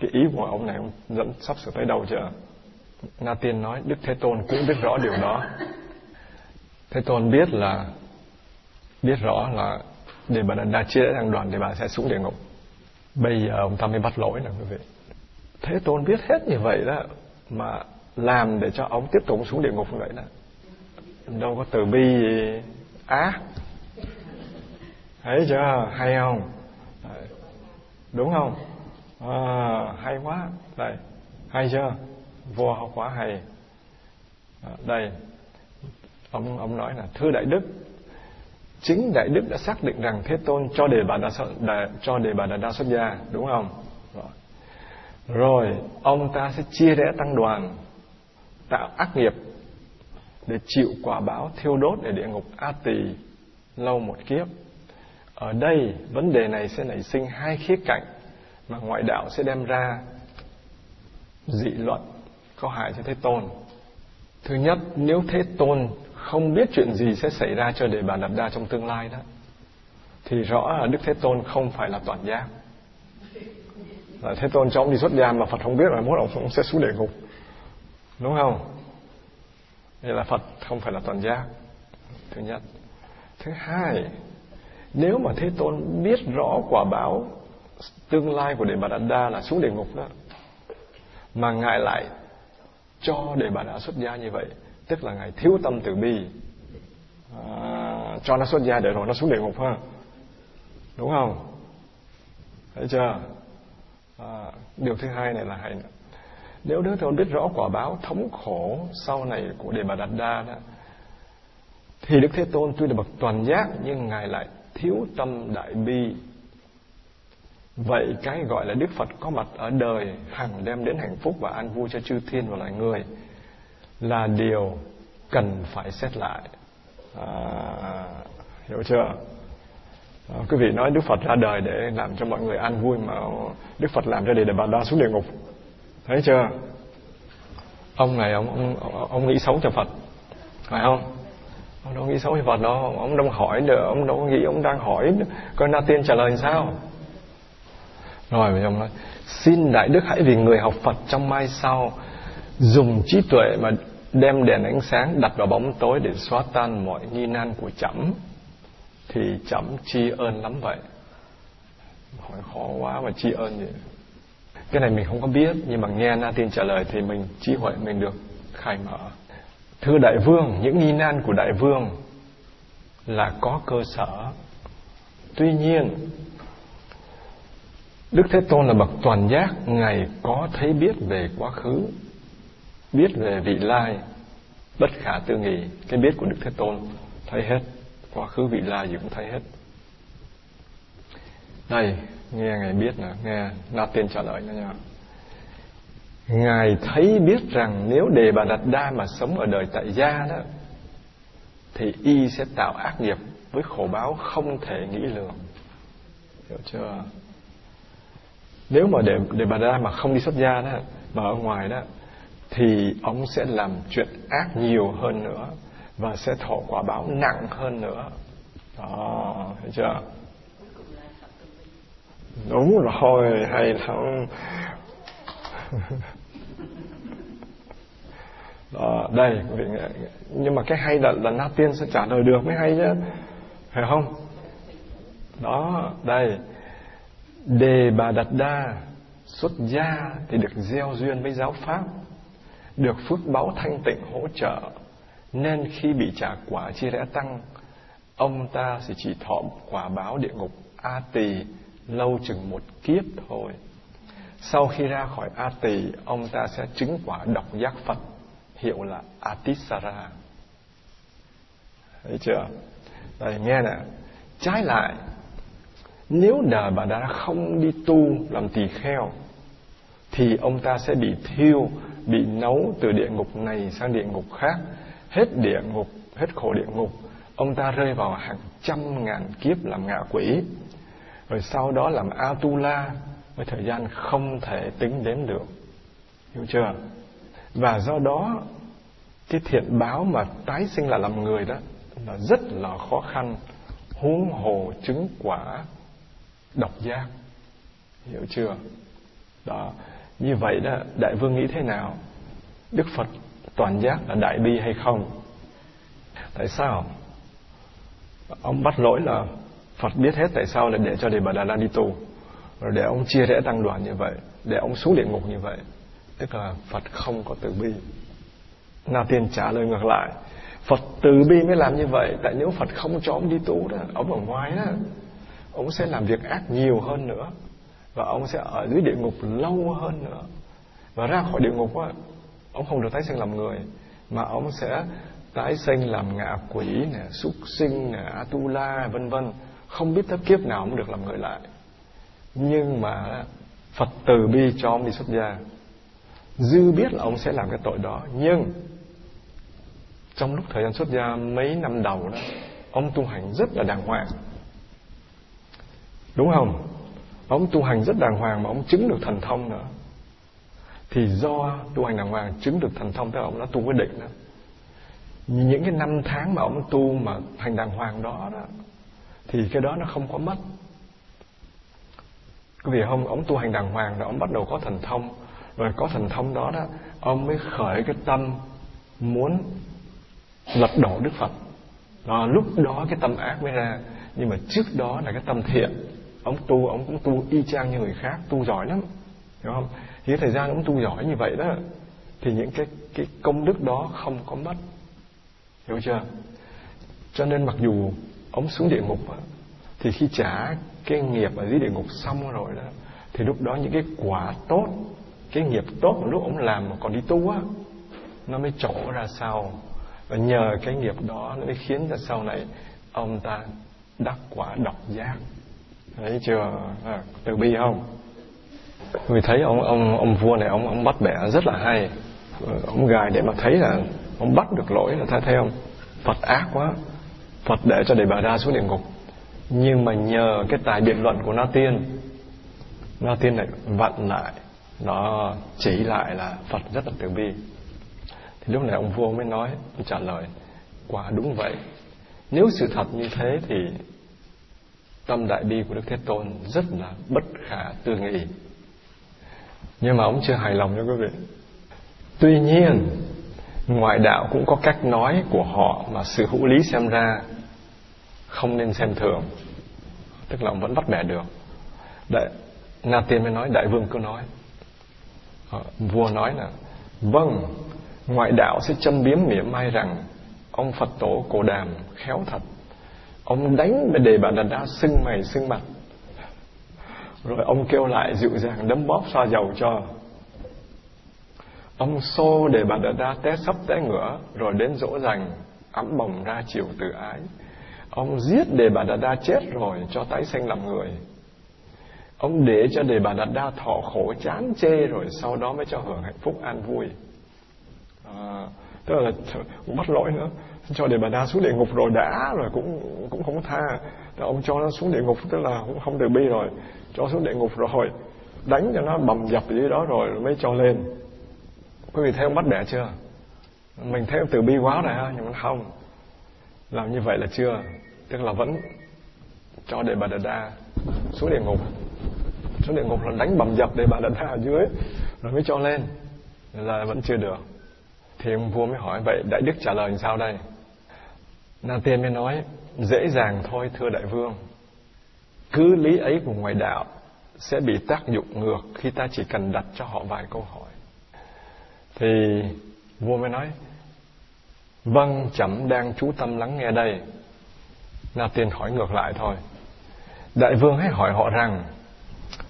cái ý của ông này, ông dẫn sắp sửa tới đâu chưa? Na Tiên nói, Đức Thế Tôn cũng biết rõ điều đó. Thế Tôn biết là, biết rõ là để bà đà chia thành đoàn để bà sẽ xuống địa ngục. Bây giờ ông ta mới bắt lỗi nè, quý vị. Thế Tôn biết hết như vậy đó, mà làm để cho ông tiếp tục xuống địa ngục như vậy đó đâu có từ bi gì. Á. Thấy chưa? Hay không? Đúng không? À, hay quá. Đây. Hay chưa? Vua học quá hay. À, đây. Ông ông nói là thưa đại đức. Chính đại đức đã xác định rằng thế tôn cho đề bà đã cho đề bà đã đa xuất gia đúng không? Rồi. rồi ông ta sẽ chia rẽ tăng đoàn tạo ác nghiệp để chịu quả báo thiêu đốt ở địa ngục A Tỳ lâu một kiếp. Ở đây vấn đề này sẽ nảy sinh hai khía cạnh mà ngoại đạo sẽ đem ra dị luận có hại cho Thế Tôn. Thứ nhất, nếu Thế Tôn không biết chuyện gì sẽ xảy ra cho Đề Bà Đạt Đa trong tương lai đó, thì rõ là Đức Thế Tôn không phải là toàn giác. Là Thế Tôn cho ông đi xuất gia mà Phật không biết là mốt ông sẽ xuống địa ngục. Đúng không? Đây là Phật không phải là toàn giác. Thứ nhất. Thứ hai, nếu mà Thế Tôn biết rõ quả báo tương lai của Đề Bà Đạt Đa là xuống địa ngục đó, mà Ngài lại cho Đề Bà Đạt xuất gia như vậy, tức là Ngài thiếu tâm từ bi, à, cho nó xuất gia để rồi nó xuống địa ngục ha. Đúng không? Thấy chưa? À, điều thứ hai này là hay nữa. Nếu Đức Tôn biết rõ quả báo thống khổ sau này của Đề Bà Đạt Đa đó, thì Đức Thế Tôn tuy là bậc toàn giác nhưng Ngài lại thiếu tâm đại bi. Vậy cái gọi là Đức Phật có mặt ở đời hằng đem đến hạnh phúc và an vui cho chư thiên và loài người là điều cần phải xét lại. À, hiểu chưa? À, quý vị nói Đức Phật ra đời để làm cho mọi người an vui mà Đức Phật làm cho đề để bà đa xuống địa ngục thấy chưa? Ông này ông ông, ông nghĩ xấu cho phật phải không? Ông đâu nghĩ xấu cho phật đâu ông đâu hỏi được ông đâu nghĩ ông đang hỏi. Coi na tiên trả lời sao? Rồi ông nói xin đại đức hãy vì người học Phật trong mai sau dùng trí tuệ mà đem đèn ánh sáng đặt vào bóng tối để xóa tan mọi nghi nan của chậm thì chậm tri ơn lắm vậy. Hỏi khó quá mà tri ơn gì cái này mình không có biết, nhưng mà nghe na tiên trả lời thì mình, trí huệ mình được khai mở. Thưa đại vương, những nghi nan của đại vương là có cơ sở. Tuy nhiên, đức thế tôn là bậc toàn giác, ngài có thấy biết về quá khứ, biết về vị lai, bất khả tư nghị. Cái biết của đức thế tôn thấy hết, quá khứ vị lai gì cũng thấy hết. Đây nghe ngài biết nữa nghe na tiên trả lời nữa nha. Ngài thấy biết rằng nếu đề bà đặt đa mà sống ở đời tại gia đó, thì y sẽ tạo ác nghiệp với khổ báo không thể nghĩ lường. Hiểu chưa? Nếu mà để để bà đa mà không đi xuất gia đó, mà ở ngoài đó, thì ông sẽ làm chuyện ác nhiều hơn nữa và sẽ thọ quả báo nặng hơn nữa. Đó thấy chưa? Đúng rồi hay lắm. Đó, đây nhưng mà cái hay là là na tiên sẽ trả lời được mới hay chứ. Phải không? Đó đây. Đề bà đặt đa xuất gia thì được gieo duyên với giáo pháp được phước báo thanh tịnh hỗ trợ. Nên khi bị trả quả chia rẽ tăng ông ta sẽ chỉ thọ quả báo địa ngục a tỳ lâu chừng một kiếp thôi. Sau khi ra khỏi a tỳ ông ta sẽ chứng quả độc giác phật, hiệu là atisara. Thấy chưa? Đây, nghe nè. Trái lại, nếu đời bà đã không đi tu làm tỳ kheo, thì ông ta sẽ bị thiêu, bị nấu từ địa ngục này sang địa ngục khác. Hết địa ngục, hết khổ địa ngục, ông ta rơi vào hàng trăm ngàn kiếp làm ngạ quỷ rồi sau đó làm atula với thời gian không thể tính đếm được. Hiểu chưa? Và do đó, cái thiện báo mà tái sinh là làm người đó là rất là khó khăn, huống hồ chứng quả độc giác. Hiểu chưa? Đó, như vậy đó, đại vương nghĩ thế nào? Đức phật toàn giác là đại bi hay không? Tại sao? Ông bắt lỗi là phật biết hết tại sao lại để cho đề bà đà la đi tu. Rồi để ông chia rẽ tăng đoàn như vậy để ông xuống địa ngục như vậy. Tức là phật không có từ bi. Na Tiên trả lời ngược lại Phật từ bi mới làm như vậy Tại nếu Phật không cho ông đi tu đó Ông ở ngoài đó Ông sẽ làm việc ác nhiều hơn nữa Và ông sẽ ở dưới địa ngục lâu hơn nữa. Và ra khỏi địa ngục đó, Ông không được tái sinh làm người Mà ông sẽ tái sinh làm ngạ quỷ nè, súc sinh nè, atula vân vân không biết tới kiếp nào ông được làm người lại. Nhưng mà Phật từ bi cho ông đi xuất gia. Dư biết là ông sẽ làm cái tội đó, nhưng trong lúc thời gian xuất gia mấy năm đầu đó, ông tu hành rất là đàng hoàng. Đúng không? Ông tu hành rất đàng hoàng mà ông chứng được thần thông nữa. Thì do tu hành đàng hoàng chứng được thần thông tức ông đã tu quyết định đó. Những cái năm tháng mà ông tu mà hành đàng hoàng đó đó thì cái đó nó không có mất. Vì không ông tu hành đàng hoàng rồi ông bắt đầu có thần thông rồi có thần thông đó đó ông mới khởi cái tâm muốn lật đổ Đức Phật. Đó, lúc đó cái tâm ác mới ra nhưng mà trước đó là cái tâm thiện. Ông tu ông cũng tu y chang như người khác tu giỏi lắm hiểu không? Thì thời gian ông tu giỏi như vậy đó thì những cái cái công đức đó không có mất. Hiểu chưa? Cho nên mặc dù ông xuống địa ngục thì khi trả cái nghiệp ở dưới địa ngục xong rồi đó thì lúc đó những cái quả tốt cái nghiệp tốt mà lúc ông làm mà còn đi tu á nó mới trổ ra sau. Và nhờ cái nghiệp đó nó mới khiến cho sau này ông ta đắc quả độc giác. Thấy chưa? À, từ bi không? Người thấy ông ông ông vua này ông ông bắt bẻ rất là hay. Ờ, ông gài để mà thấy là ông bắt được lỗi là thấy thấy không? Phật ác quá phật để cho để bà ra xuống địa ngục. Nhưng mà nhờ cái tài biện luận của na tiên na tiên lại vặn lại, nó chỉ lại là phật rất là từ bi. Thì lúc này ông vua mới nói trả lời, quả đúng vậy. Nếu sự thật như thế thì tâm đại bi của đức thế tôn rất là bất khả tư nghị. Nhưng mà ông chưa hài lòng nha quý vị. Tuy nhiên ngoại đạo cũng có cách nói của họ mà sự hữu lý xem ra không nên xem thường, tức là ông vẫn bắt bẻ được. Đại na tiên mới nói, đại vương cứ nói. Ờ, vua nói là vâng ngoại đạo sẽ châm biếm mỉa mai rằng, ông phật tổ cổ đàm khéo thật. Ông đánh để bà đàn đa sưng mày sưng mặt. Rồi ông kêu lại dịu dàng đấm bóp xoa dầu cho ông xô để bà đà đa té sấp té ngửa rồi đến dỗ dành ấm bồng ra chiều từ ái. Ông giết để bà đà đa chết rồi cho tái sinh làm người. Ông để cho đề bà đạt đa thọ khổ chán chê rồi sau đó mới cho hưởng hạnh phúc an vui. À, tức là cũng bắt lỗi nữa. Cho đề bà đa xuống địa ngục rồi đã rồi cũng cũng không tha. Thì ông cho nó xuống địa ngục tức là cũng không từ bi rồi. Cho xuống địa ngục rồi đánh cho nó bầm dập dưới đó rồi mới cho lên quý vị thấy ông bắt bẻ chưa? Mình thấy ông từ bi quá rồi ha, nhưng mà không. Làm như vậy là chưa. Tức là vẫn cho đề bà đà đa xuống địa ngục. Xuống địa ngục là đánh bầm dập đề bà đà đa ở dưới, rồi mới cho lên. Là vẫn chưa được. Thì ông vua mới hỏi, vậy đại đức trả lời sao đây? Na tiên mới nói, dễ dàng thôi, thưa đại vương. Cứ lý ấy của ngoại đạo sẽ bị tác dụng ngược khi ta chỉ cần đặt cho họ vài câu hỏi thì vua mới nói vâng chấm đang chú tâm lắng nghe đây. Na tiên hỏi ngược lại thôi, đại vương hãy hỏi họ rằng,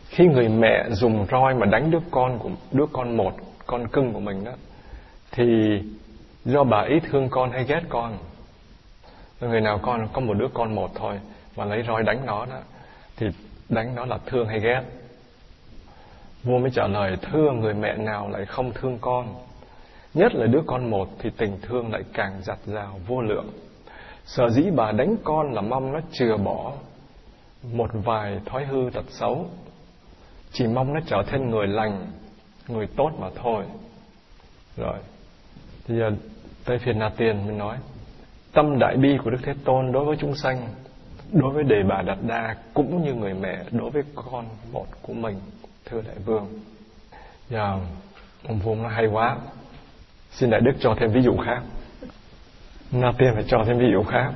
khi người mẹ dùng roi mà đánh đứa con của, đứa con một, con cưng của mình đó thì do bà ấy thương con hay ghét con? Người nào con, có một đứa con một thôi mà lấy roi đánh nó đó, thì đánh nó là thương hay ghét? Vua mới trả lời, thương người mẹ nào lại không thương con? Nhất là đứa con một thì tình thương lại càng giặt rào vô lượng. Sở dĩ bà đánh con là mong nó chừa bỏ một vài thói hư tật xấu. Chỉ mong nó trở thành người lành, người tốt mà thôi. Rồi bây giờ à, tới phiền na tiền mới nói, tâm đại bi của đức thế tôn đối với chúng sanh, đối với đề bà đạt đa cũng như người mẹ, đối với con một của mình thưa đại vương. Giờ ông vua nó hay quá. Xin đại đức cho thêm ví dụ khác. Na tiên phải cho thêm ví dụ khác.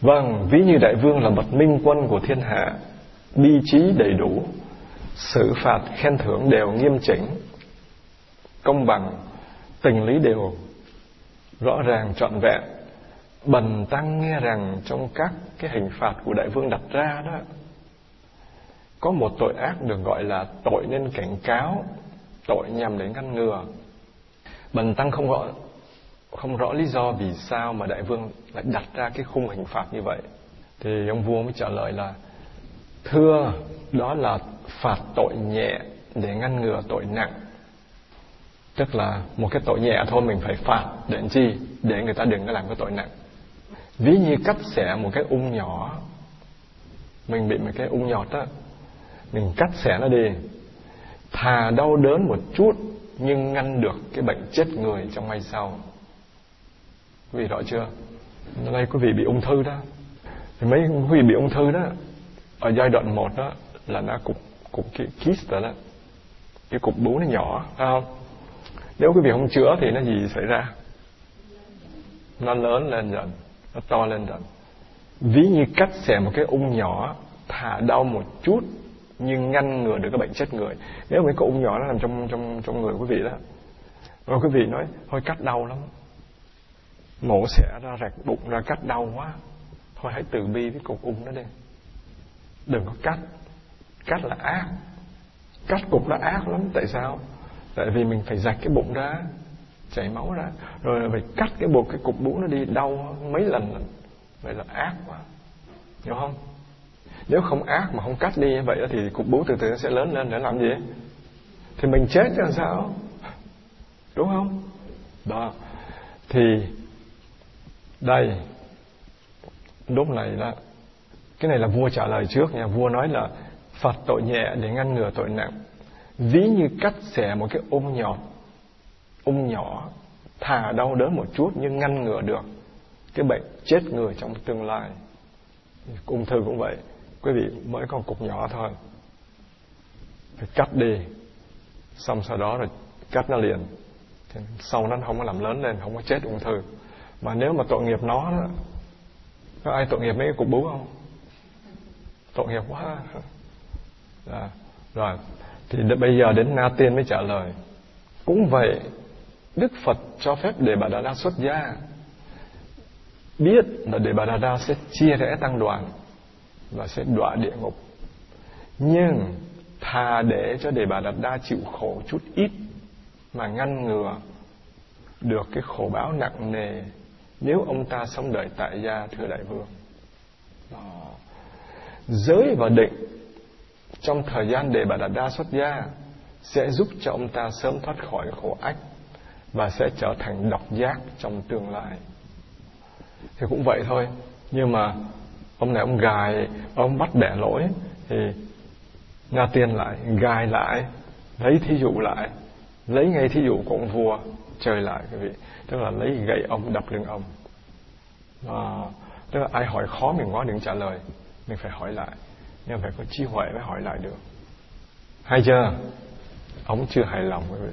Vâng ví như đại vương là bậc minh quân của thiên hạ, bi trí đầy đủ, xử phạt khen thưởng đều nghiêm chỉnh, công bằng, tình lý đều rõ ràng trọn vẹn. Bần tăng nghe rằng trong các cái hình phạt của đại vương đặt ra đó có một tội ác được gọi là tội nên cảnh cáo, tội nhằm để ngăn ngừa. Bần tăng không rõ không rõ lý do vì sao mà đại vương lại đặt ra cái khung hình phạt như vậy. Thì ông vua mới trả lời là, thưa, đó là phạt tội nhẹ để ngăn ngừa tội nặng. Tức là một cái tội nhẹ thôi, mình phải phạt để chi? Để người ta đừng có làm cái tội nặng. Ví như cắt xẻ một cái ung nhỏ. Mình bị một cái ung nhọt á mình cắt xẻ nó đi. Thà đau đớn một chút, nhưng ngăn được cái bệnh chết người trong ngày sau. Quý vị rõ chưa? Hôm nay quý vị bị ung thư đó. Thì mấy quý vị bị ung thư đó, ở giai đoạn một đó, là nó cục cục cái kist đó. Cái cục bú nó nhỏ, phải không? Nếu quý vị không chữa thì nó gì xảy ra? Nó lớn lên dần, nó to lên dần. Ví như cắt xẻ một cái ung nhỏ thả đau một chút nhưng ngăn ngừa được cái bệnh chết người. Nếu mấy cái ung nhỏ nó nằm trong trong trong người quý vị đó rồi quý vị nói, thôi cắt đau lắm. Mổ xẻ ra rạch bụng ra, cắt đau quá. Thôi hãy từ bi với cục ung đó đi. Đừng có cắt. Cắt là ác. Cắt cục nó ác lắm, tại sao? Tại vì mình phải rạch cái bụng ra, chảy máu ra. Rồi phải cắt cái bột cái cục bú nó đi, đau mấy lần vậy là ác quá. Hiểu không? Nếu không ác mà không cắt đi như vậy thì cục bú từ từ nó sẽ lớn lên để làm gì? Thì mình chết làm sao? Đúng không? Đó. Thì đây, lúc này là, cái này là vua trả lời trước nha. Vua nói là phạt tội nhẹ để ngăn ngừa tội nặng. Ví như cắt xẻ một cái ung nhọt, ung nhỏ thà đau đớn một chút nhưng ngăn ngừa được, cái bệnh chết người trong tương lai. Ung thư cũng vậy quý vị mới có cục nhỏ thôi. Phải cắt đi. Xong sau đó rồi cắt nó liền. Sau nó không có làm lớn lên không có chết ung thư. Mà nếu mà tội nghiệp nó đó, có ai tội nghiệp mấy cái cục bú không? Tội nghiệp quá. À, rồi. Thì bây giờ đến na tiên mới trả lời. Cũng vậy đức phật cho phép để bà đà đa xuất gia. Biết là để bà đà đa sẽ chia rẽ tăng đoàn và sẽ đọa địa ngục. Nhưng thà để cho đề bà đạt đa chịu khổ chút ít mà ngăn ngừa được cái khổ báo nặng nề nếu ông ta sống đời tại gia, thưa đại vương. Đó. giới và định trong thời gian đề bà đạt đa xuất gia sẽ giúp cho ông ta sớm thoát khỏi khổ ách và sẽ trở thành độc giác trong tương lai. Thì cũng vậy thôi, nhưng mà ông này ông gài ông bắt bẻ lỗi thì nga tiên lại gài lại lấy thí dụ lại lấy ngay thí dụ của ông vua chơi lại quý vị. Tức là lấy gậy ông đập lưng ông. À, tức là ai hỏi khó mình quá đừng trả lời mình phải hỏi lại. Nhưng phải có trí huệ mới hỏi lại được. Hay chưa? Ông chưa hài lòng quý vị.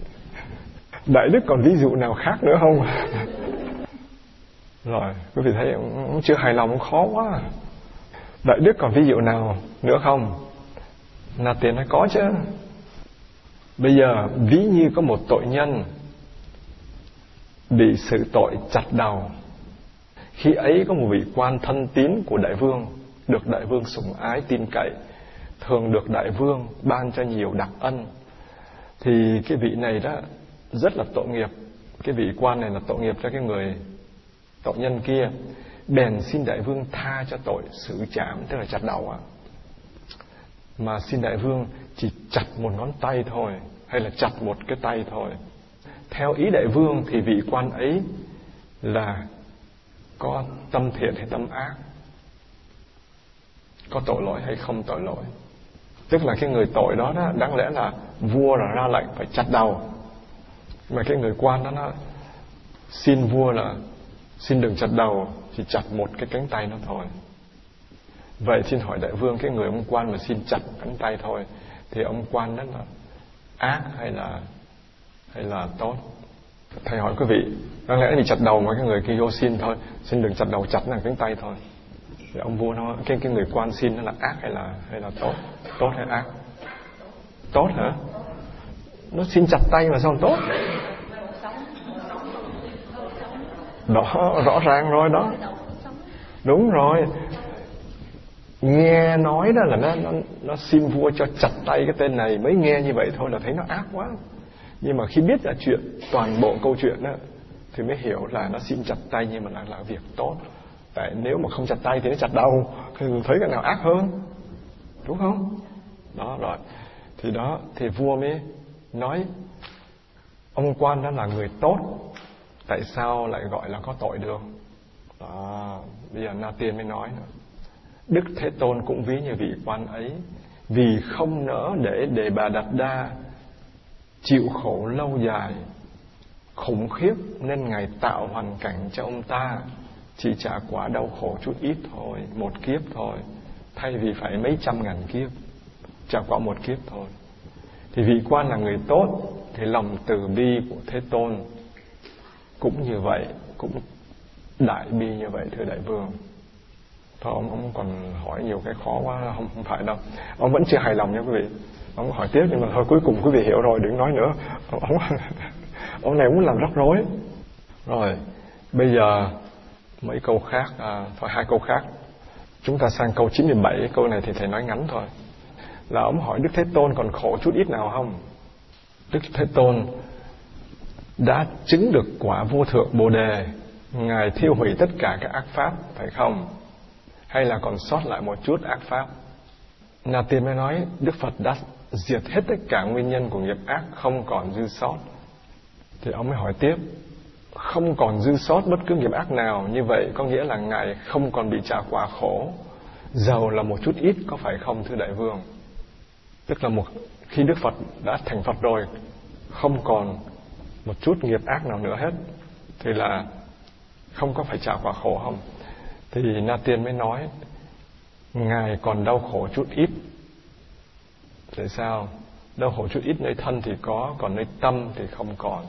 Đại đức còn ví dụ nào khác nữa không? Rồi quý vị thấy ông chưa hài lòng khó quá đại đức còn ví dụ nào nữa không? Là tiền nó có chứ. Bây giờ ví như có một tội nhân bị sự tội chặt đầu. Khi ấy có một vị quan thân tín của đại vương, được đại vương sủng ái tin cậy, thường được đại vương ban cho nhiều đặc ân. Thì cái vị này đó rất là tội nghiệp. Cái vị quan này là tội nghiệp cho cái người tội nhân kia bèn xin đại vương tha cho tội xử chạm tức là chặt đầu à mà xin đại vương chỉ chặt một ngón tay thôi hay là chặt một cái tay thôi. Theo ý đại vương thì vị quan ấy là có tâm thiện hay tâm ác? Có tội lỗi hay không tội lỗi? Tức là cái người tội đó, đó đáng lẽ là vua là ra lệnh phải chặt đầu. Mà cái người quan đó nó xin vua là xin đừng chặt đầu chỉ chặt một cái cánh tay nó thôi. Vậy xin hỏi đại vương, cái người ông quan mà xin chặt cánh tay thôi, thì ông quan đó là ác hay là hay là tốt? Thầy hỏi quý vị đáng lẽ mình chặt đầu mà cái người kia vô xin thôi, xin đừng chặt đầu chặt là cánh tay thôi. Thì ông vua nó cái cái người quan xin nó là ác hay là hay là tốt? Tốt hay ác? Tốt hả? Nó xin chặt tay mà sao tốt? Đó, rõ ràng rồi đó. Đúng rồi. Nghe nói đó là nó nó nó xin vua cho chặt tay cái tên này. Mới nghe như vậy thôi là thấy nó ác quá. Nhưng mà khi biết là chuyện, toàn bộ câu chuyện đó, thì mới hiểu là nó xin chặt tay nhưng mà là là việc tốt. Tại nếu mà không chặt tay thì nó chặt đầu. Thì thấy cái nào ác hơn? Đúng không? Đó, rồi. Thì đó, thì vua mới nói, ông quan đó là người tốt tại sao lại gọi là có tội được? Đó, bây giờ na tiên mới nói. Nữa đức thế tôn cũng ví như vị quan ấy vì không nỡ để đề bà đặt đa chịu khổ lâu dài khủng khiếp nên ngài tạo hoàn cảnh cho ông ta chỉ trả quả đau khổ chút ít thôi một kiếp thôi thay vì phải mấy trăm ngàn kiếp trả quả một kiếp thôi. Thì vị quan là người tốt thì lòng từ bi của thế tôn cũng như vậy cũng đại bi như vậy thưa đại vương. Thôi ông ông còn hỏi nhiều cái khó quá không không phải đâu. Ông vẫn chưa hài lòng nha quý vị. Ông hỏi tiếp nhưng mà thôi cuối cùng quý vị hiểu rồi đừng nói nữa. Ông ông này muốn làm rắc rối. Rồi bây giờ mấy câu khác à, thôi hai câu khác. Chúng ta sang câu 97 câu này thì thầy nói ngắn thôi. Là ông hỏi Đức Thế Tôn còn khổ chút ít nào không? Đức Thế Tôn đã chứng được quả vô thượng Bồ đề. Ngài thiêu hủy tất cả các ác pháp, phải không? Hay là còn sót lại một chút ác pháp? Na Tiên mới nói, Đức Phật đã diệt hết tất cả nguyên nhân của nghiệp ác không còn dư sót. Thì ông mới hỏi tiếp, không còn dư sót bất cứ nghiệp ác nào như vậy có nghĩa là ngài không còn bị trả quả khổ. Giàu là một chút ít, có phải không, thưa đại vương? Tức là một khi đức phật đã thành phật rồi, không còn một chút nghiệp ác nào nữa hết. Thì là không có phải trả quả khổ không? Thì na tiên mới nói, ngài còn đau khổ chút ít. Tại sao? Đau khổ chút ít nơi thân thì có, còn nơi tâm thì không còn.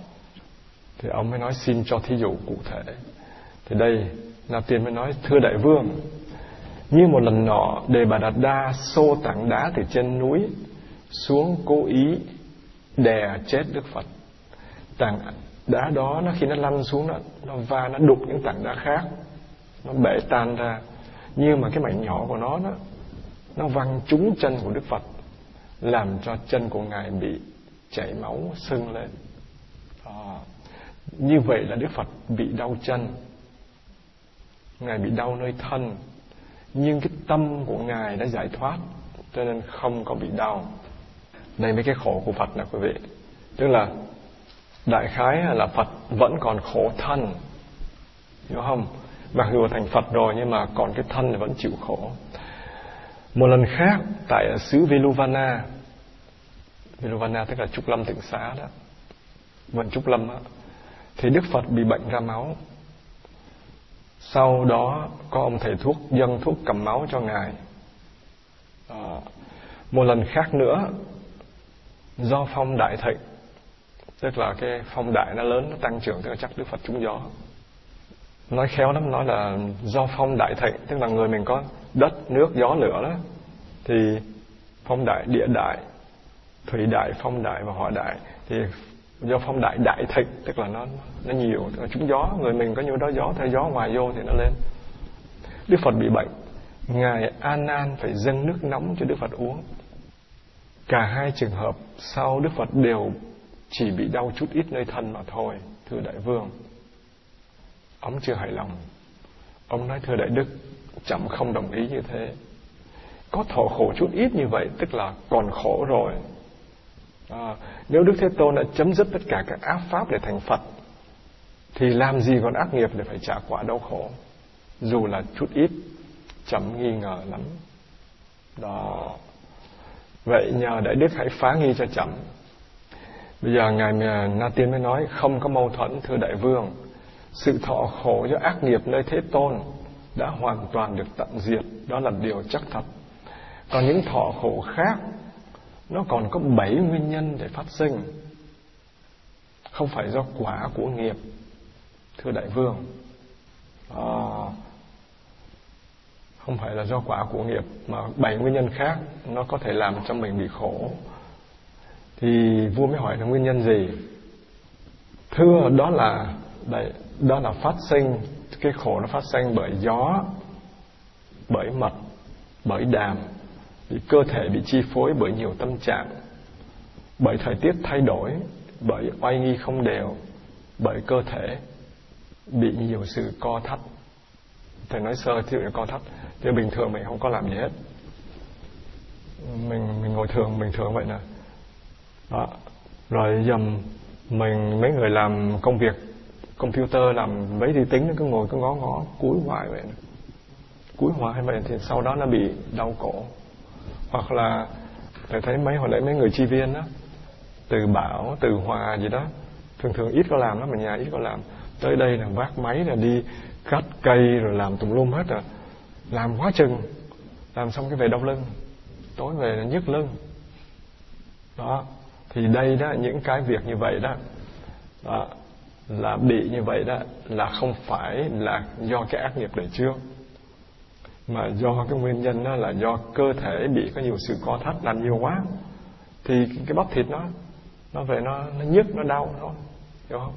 Thì ông mới nói, xin cho thí dụ cụ thể. Thì đây, Na Tiên mới nói, thưa đại vương, như một lần nọ, đề bà đạt đa xô tảng đá từ trên núi xuống cố ý đè chết đức phật tảng đá đó nó khi nó lăn xuống nó nó va nó đục những tảng đá khác nó bể tan ra. Nhưng mà cái mảnh nhỏ của nó nó nó văng trúng chân của đức phật làm cho chân của ngài bị chảy máu sưng lên. À, như vậy là đức phật bị đau chân. Ngài bị đau nơi thân. Nhưng cái tâm của ngài đã giải thoát cho nên không có bị đau. Đây mấy cái khổ của phật nè quý vị. Tức là đại khái là phật vẫn còn khổ thân hiểu không? Mặc dù thành phật rồi nhưng mà còn cái thân thì vẫn chịu khổ. Một lần khác tại xứ Veluvana Veluvana tức là Trúc Lâm tỉnh Xá đó vườn Trúc Lâm đó, thì Đức Phật bị bệnh ra máu. Sau đó có ông thầy thuốc dân thuốc cầm máu cho ngài. À, một lần khác nữa do phong đại thịnh tức là cái phong đại nó lớn, nó tăng trưởng, tức là chắc đức phật trúng gió. Nói khéo lắm, nói là do phong đại thịnh, tức là người mình có đất, nước, gió, lửa đó. Thì phong đại địa đại, thủy đại, phong đại và hỏa đại, thì do phong đại đại thịnh, tức là nó nó nhiều, tức là trúng gió. Người mình có nhiêu đó gió, theo gió ngoài vô thì nó lên. Đức phật bị bệnh. Ngài an an phải dâng nước nóng cho đức phật uống. Cả hai trường hợp sau đức phật đều chỉ bị đau chút ít nơi thân mà thôi thưa đại vương. Ông chưa hài lòng. Ông nói thưa đại đức chậm không đồng ý như thế. Có thọ khổ chút ít như vậy tức là còn khổ rồi. À, nếu đức thế tôn đã chấm dứt tất cả các ác pháp để thành phật thì làm gì còn ác nghiệp để phải trả quả đau khổ? Dù là chút ít chậm nghi ngờ lắm. Đó. Vậy nhờ đại đức hãy phá nghi cho chậm bây giờ ngài à, na tiên mới nói không có mâu thuẫn thưa đại vương. Sự thọ khổ do ác nghiệp nơi thế tôn đã hoàn toàn được tận diệt. Đó là điều chắc thật. Còn những thọ khổ khác nó còn có bảy nguyên nhân để phát sinh. Không phải do quả của nghiệp thưa đại vương. À, không phải là do quả của nghiệp mà bảy nguyên nhân khác nó có thể làm cho mình bị khổ thì vua mới hỏi là nguyên nhân gì? Thưa đó là đây, đó là phát sinh cái khổ nó phát sinh bởi gió bởi mật bởi đàm. Vì cơ thể bị chi phối bởi nhiều tâm trạng bởi thời tiết thay đổi bởi oai nghi không đều bởi cơ thể bị nhiều sự co thắt. Thầy nói sơ thí dụ co thắt thì bình thường mình không có làm gì hết. Mình mình ngồi thường bình thường vậy nè đó. Rồi dầm, mình, mấy người làm công việc, computer làm mấy vi tính nó cứ ngồi, cứ ngó ngó, cúi hoài vậy. Cúi hoài vậy thì sau đó nó bị đau cổ. Hoặc là thầy thấy mấy hồi nãy mấy người chi viên đó từ bảo, từ hòa gì đó, thường thường ít có làm lắm, mà nhà ít có làm. Tới đây là vác máy là đi cắt cây rồi làm tùm lum hết rồi làm quá chừng. Làm xong cái về đau lưng. Tối về là nhức lưng. Đó thì đây đó những cái việc như vậy đó, đó là bị như vậy đó là không phải là do cái ác nghiệp đời trước mà do cái nguyên nhân đó là do cơ thể bị có nhiều sự co thắt làm nhiều quá. Thì cái bắp thịt nó nó về nó nó nhức nó đau thôi hiểu không?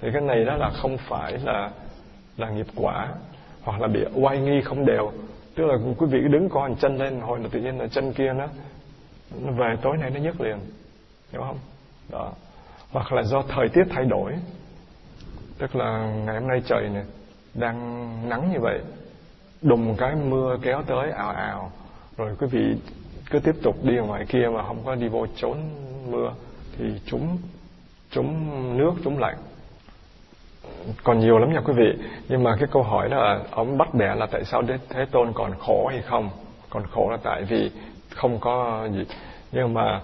Thì cái này đó là không phải là là nghiệp quả hoặc là bị oai nghi không đều. Tức là quý vị đứng con chân lên hồi là tự nhiên là chân kia nó, nó về tối nay nó nhức liền hiểu không? Đó. Hoặc là do thời tiết thay đổi. Tức là ngày hôm nay trời này đang nắng như vậy. Đùng cái mưa kéo tới, ào ào. Rồi quý vị cứ tiếp tục đi ở ngoài kia mà không có đi vô trốn mưa, thì chúng chúng nước, chúng lạnh. Còn nhiều lắm nha quý vị. Nhưng mà cái câu hỏi là, ông bắt bẻ là tại sao thế tôn còn khổ hay không? Còn khổ là tại vì không có gì. Nhưng mà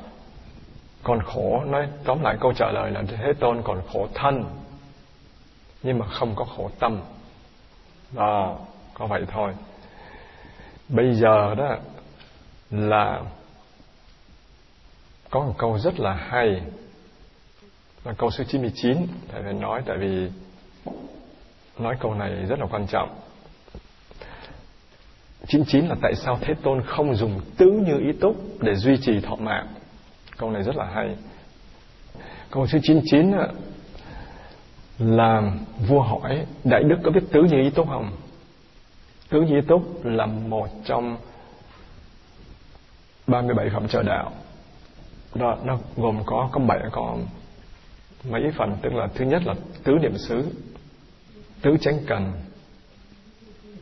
còn khổ, nói tóm lại câu trả lời là thế tôn còn khổ thân, nhưng mà không có khổ tâm. Đó, có vậy thôi. Bây giờ đó là có một câu rất là hay, là câu số 99 thầy phải nói, tại vì nói câu này rất là quan trọng. 99 là tại sao Thế Tôn không dùng tứ như ý túc để duy trì thọ mạng? Câu này rất là hay. Câu số 99 là vua hỏi, đại đức có biết tứ như ý túc không? Tứ như ý túc là một trong 37 phẩm trợ đạo. Đó, nó gồm có có bảy có mấy phần, tức là thứ nhất là tứ niệm xứ, tứ chánh cần,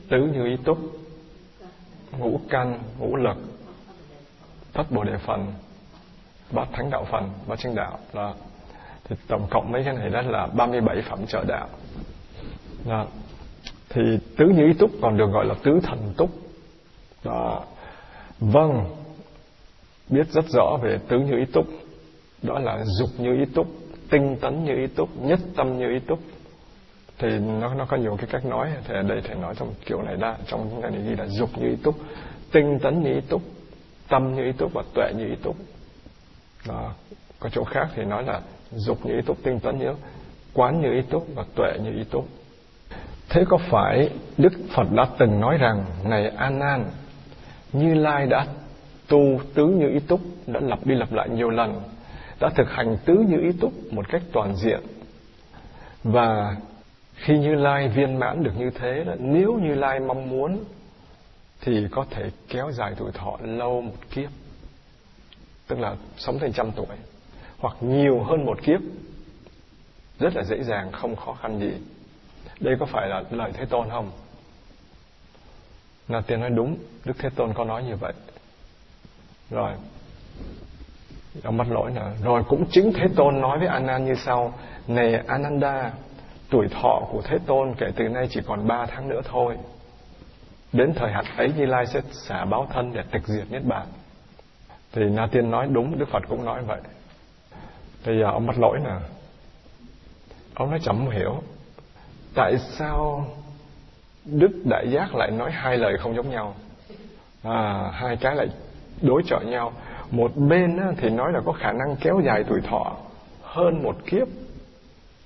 tứ như ý túc ngũ căn, ngũ lực thất bồ đề phần bát thánh đạo phần bát chánh đạo đó thì tổng cộng mấy cái này đó là 37 phẩm trợ đạo. Đó. thì tứ như ý túc còn được gọi là tứ thần túc. Đó. vâng biết rất rõ về tứ như ý túc. Đó là dục như ý túc, tinh tấn như ý túc, nhất tâm như ý túc. Thì nó nó có nhiều cái cách nói, thì ở đây thầy nói trong kiểu này đó, trong cái này ghi là dục như ý túc, tinh tấn như ý túc, tâm như ý túc và tuệ như ý túc đó. có chỗ khác thì nói là dục như ý túc, tinh tấn như quán như ý túc và tuệ như ý túc thế có phải đức phật đã từng nói rằng, này an nan như lai đã tu tứ như ý túc, đã lặp đi lặp lại nhiều lần, đã thực hành tứ như ý túc một cách toàn diện, và khi như lai viên mãn được như thế là nếu như lai mong muốn thì có thể kéo dài tuổi thọ lâu một kiếp tức là sống thành trăm tuổi, hoặc nhiều hơn một kiếp, rất là dễ dàng, không khó khăn gì. Đây có phải là lời thế tôn không? Là tiền nói đúng, đức thế tôn có nói như vậy. Rồi, ông bắt lỗi nữa rồi cũng chính thế tôn nói với anan như sau này ananda, tuổi thọ của thế tôn kể từ nay chỉ còn ba tháng nữa thôi. Đến thời hạn ấy như lai sẽ xả báo thân để tịch diệt niết bàn thì na tiên nói đúng đức phật cũng nói vậy. Thì giờ ông bắt lỗi nè. Ông nói chẳng hiểu. Tại sao đức đại giác lại nói hai lời không giống nhau? À, hai cái lại đối chọi nhau. Một bên thì nói là có khả năng kéo dài tuổi thọ hơn một kiếp.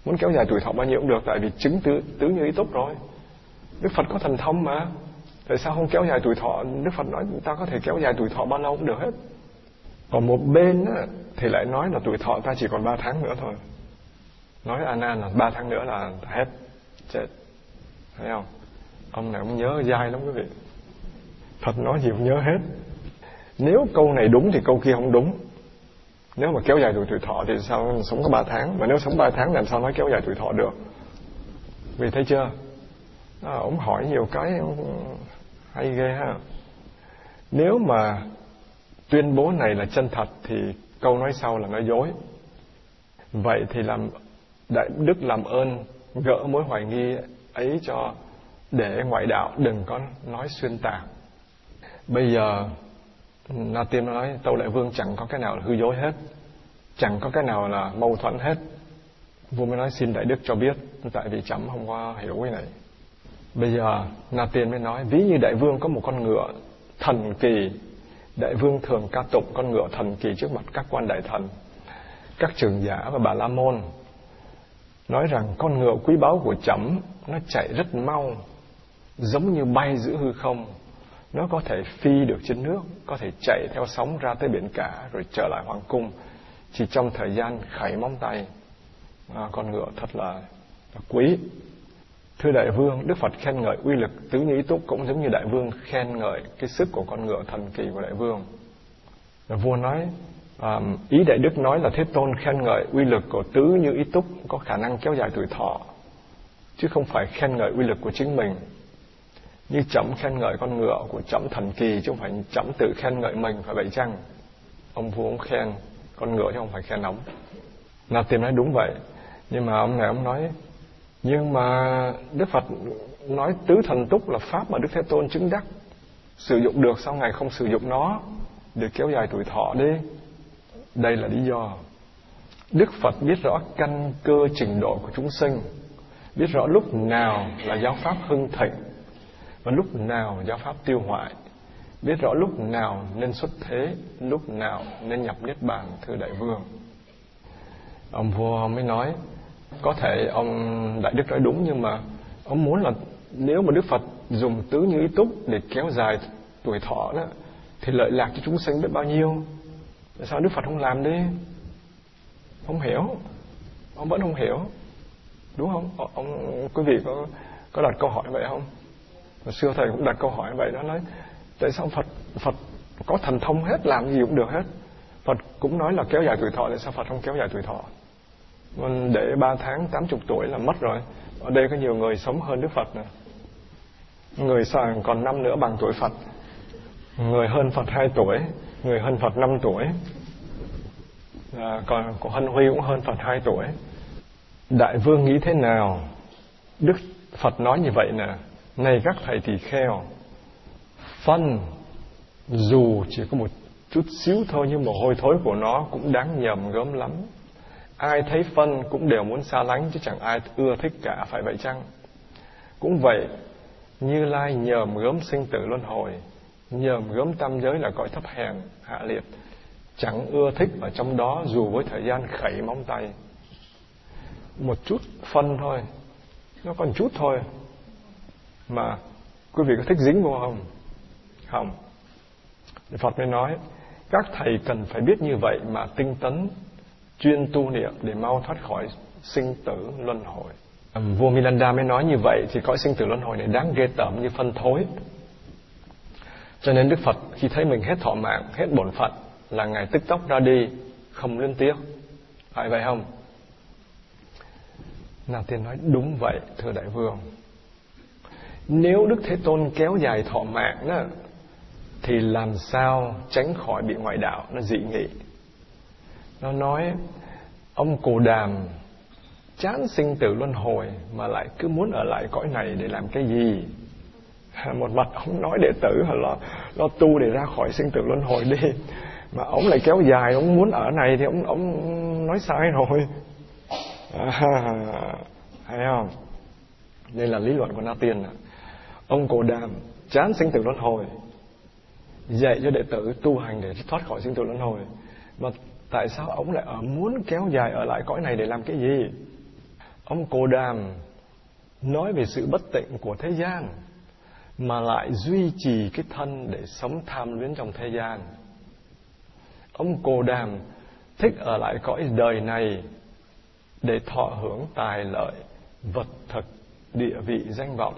Muốn kéo dài tuổi thọ bao nhiêu cũng được tại vì chứng tứ, tứ như ý túc rồi. Đức phật có thần thông mà. Tại sao không kéo dài tuổi thọ? Đức phật nói ta có thể kéo dài tuổi thọ bao lâu cũng được hết còn một bên á, thì lại nói là tuổi thọ ta chỉ còn ba tháng nữa thôi. Nói a nan là ba tháng nữa là hết chết. Thấy không? Ông này ông nhớ dai lắm quý vị. Phật nói gì cũng nhớ hết. Nếu câu này đúng thì câu kia không đúng. Nếu mà kéo dài tuổi tuổi thọ thì sao sống có ba tháng? Mà nếu sống ba tháng làm sao nói kéo dài tuổi thọ được? Vì thấy chưa? À, ông hỏi nhiều cái hay ghê ha. Nếu mà tuyên bố này là chân thật thì câu nói sau là nói dối. Vậy thì làm đại đức làm ơn gỡ mối hoài nghi ấy cho để ngoại đạo đừng có nói xuyên tạc. Bây giờ Na Tiên nói, Tâu Đại Vương chẳng có cái nào là hư dối hết, Chẳng có cái nào là mâu thuẫn hết. Vua mới nói, xin Đại Đức cho biết, Tại vì chấm không có hiểu cái này. Bây giờ Na Tiên mới nói, Ví như Đại Vương có một con ngựa thần kỳ Đại Vương thường ca tụng con ngựa thần kỳ trước mặt các quan đại thần Các trường giả và bà La Môn. Nói rằng con ngựa quý báu của chấm Nó chạy rất mau Giống như bay giữa hư không. Nó có thể phi được trên nước có thể chạy theo sóng ra tới biển cả rồi trở lại hoàng cung. Chỉ trong thời gian khẩy móng tay. À, con ngựa thật là, là quý thưa đại vương đức phật khen ngợi uy lực tứ như ý túc cũng giống như đại vương khen ngợi cái sức của con ngựa thần kỳ của đại vương. Vua nói um, ý đại đức nói là thế tôn khen ngợi uy lực của tứ như ý túc có khả năng kéo dài tuổi thọ chứ không phải khen ngợi uy lực của chính mình. Như chấm khen ngợi con ngựa của chấm thần kỳ chứ không phải chấm tự khen ngợi mình phải vậy chăng? Ông vua ông khen con ngựa chứ không phải khen ông. Là tìm nói đúng vậy. Nhưng mà ông này ông nói nhưng mà đức phật nói tứ thần túc là pháp mà đức thế tôn chứng đắc. Sử dụng được sau ngày không sử dụng nó? Để kéo dài tuổi thọ đi. Đây là lý do. Đức phật biết rõ căn cơ trình độ của chúng sinh. Biết rõ lúc nào là giáo pháp hưng thịnh và lúc nào giáo pháp tiêu hoại. Biết rõ lúc nào nên xuất thế, lúc nào nên nhập niết bàn thưa đại vương. Ông vua mới nói có thể ông đại đức nói đúng nhưng mà ông muốn là nếu mà đức phật dùng tứ như ý túc để kéo dài tuổi thọ đó, thì lợi lạc cho chúng sinh biết bao nhiêu? Tại sao đức phật không làm đi? Không hiểu. Ông vẫn không hiểu. Đúng không? Ờ, ông, quý vị có có đặt câu hỏi vậy không? Hồi xưa thầy cũng đặt câu hỏi vậy đó nói, tại sao Phật Phật có thần thông hết, làm gì cũng được hết? Phật cũng nói là kéo dài tuổi thọ, tại sao Phật không kéo dài tuổi thọ? Vâng, để ba tháng tám chục tuổi là mất rồi. Ở đây có nhiều người sống hơn Đức Phật nè. Người sàng còn năm nữa bằng tuổi Phật. Người hơn Phật hai tuổi người hơn Phật năm tuổi. À, còn của Hân Huy cũng hơn Phật hai tuổi. Đại vương nghĩ thế nào? Đức Phật nói như vậy nè. Này các thầy tỳ kheo Phân Dù chỉ có một chút xíu thôi Nhưng mồ hôi thối của nó Cũng đáng nhầm gớm lắm. Ai thấy phân cũng đều muốn xa lánh, Chứ chẳng ai ưa thích cả, phải vậy chăng? Cũng vậy, Như Lai nhờm gớm sinh tử luân hồi, Nhờm gớm tam giới là cõi thấp hèn, Hạ liệt. Chẳng ưa thích ở trong đó, Dù với thời gian khẩy móng tay. Một chút phân thôi, nó còn chút thôi. Mà quý vị có thích dính vô không? Không. Phật mới nói, các thầy cần phải biết như vậy mà tinh tấn chuyên tu niệm để mau thoát khỏi sinh tử luân hồi. Vua Milanda mới nói như vậy thì cõi sinh tử luân hồi này đáng ghê tởm như phân thối. Cho nên Đức Phật khi thấy mình hết thọ mạng hết bổn phận là ngài tức tốc ra đi không liên tiếc. Phải vậy không? Na Tiên nói đúng vậy thưa đại vương. Nếu Đức Thế Tôn kéo dài thọ mạng đó, thì làm sao tránh khỏi bị ngoại đạo? Nó dị nghị. Nó nói ông Cồ Đàm chán sinh tử luân hồi mà lại cứ muốn ở lại cõi này để làm cái gì? Một mặt ông nói đệ tử là lo, lo tu để ra khỏi sinh tử luân hồi đi. Mà ông lại kéo dài ông muốn ở này thì ông ông nói sai rồi. À, thấy không? Đây là lý luận của na tiên ông cổ đàm chán sinh tử luân hồi dạy cho đệ tử tu hành để thoát khỏi sinh tử luân hồi. Mà tại sao ông lại ở muốn kéo dài ở lại cõi này để làm cái gì? Ông cô đàm nói về sự bất tịnh của thế gian, mà lại duy trì cái thân để sống tham luyến trong thế gian. Ông cô đàm thích ở lại cõi đời này để thọ hưởng tài lợi, vật thực, địa vị, danh vọng,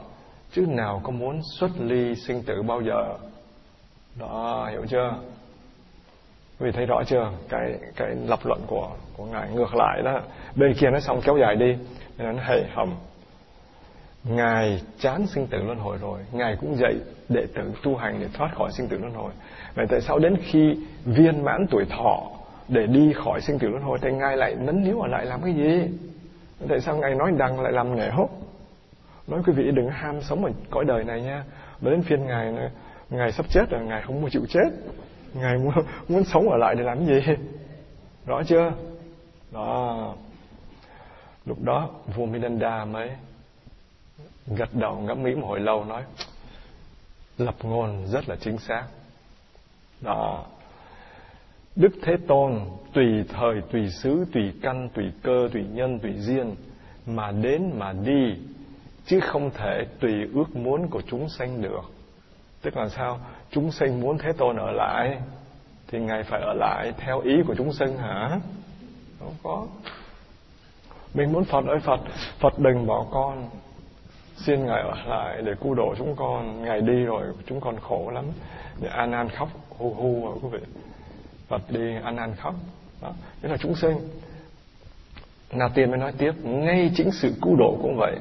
chứ nào có muốn xuất ly sinh tử bao giờ. Đó, hiểu chưa? Vì thấy rõ chưa? Cái cái lập luận của của ngài ngược lại đó. Bên kia nó xong kéo dài đi. Nên nó hệ hầm. Ngài chán sinh tử luân hồi rồi. Ngài cũng dạy đệ tử tu hành để thoát khỏi sinh tử luân hồi. Vậy tại sao đến khi viên mãn tuổi thọ để đi khỏi sinh tử luân hồi, thì ngài lại nấn níu ở lại làm cái gì? Tại sao ngài nói đằng lại làm nghề hốt nói quý vị đừng ham sống ở cõi đời này nha. Mà đến phiên ngài ngài sắp chết rồi, ngài không muốn chịu chết ngài muốn, muốn sống ở lại để làm gì? Rõ chưa? Đó. Lúc đó vua Minanda mới gật đầu ngẫm nghĩ một hồi lâu nói lập ngôn rất là chính xác. Đó. Đức Thế Tôn tùy thời, tùy xứ, tùy căn, tùy cơ, tùy nhân, tùy duyên mà đến mà đi chứ không thể tùy ước muốn của chúng sanh được. Tức là sao? Chúng sinh muốn Thế Tôn ở lại thì Ngài phải ở lại theo ý của chúng sinh hả? Không có. Mình muốn Phật ơi Phật, Phật đừng bỏ con. Xin Ngài ở lại để cứu độ chúng con. Ngài đi rồi chúng con khổ lắm. Để An An khóc hu hu quý vị. Phật đi an an khóc đó thế là chúng sinh Na Tiên mới nói tiếp ngay chính sự cứu độ cũng vậy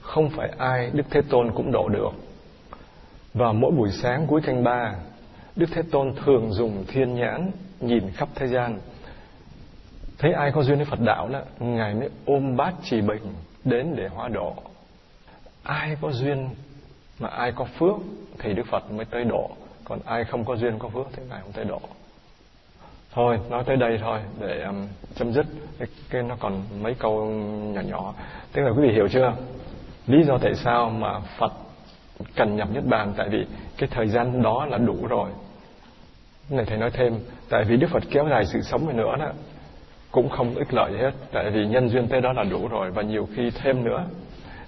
không phải ai Đức Thế Tôn cũng độ được và mỗi buổi sáng cuối canh ba Đức Thế Tôn thường dùng thiên nhãn nhìn khắp thế gian. Thấy ai có duyên với Phật đạo đó ngài mới ôm bát trì bình đến để hóa độ. Ai có duyên mà ai có phước thì Đức Phật mới tới độ. Còn ai không có duyên có phước thì ngài không tới độ. Thôi nói tới đây thôi để um, chấm dứt. Cái, cái nó còn mấy câu nhỏ nhỏ. Tức là quý vị hiểu chưa? Lý do tại sao mà phật cần nhập niết bàn, tại vì cái thời gian đó là đủ rồi. Này, thầy nói thêm, tại vì đức phật kéo dài sự sống này nữa đó, cũng không ích lợi gì hết, tại vì nhân duyên tới đó là đủ rồi, và nhiều khi thêm nữa.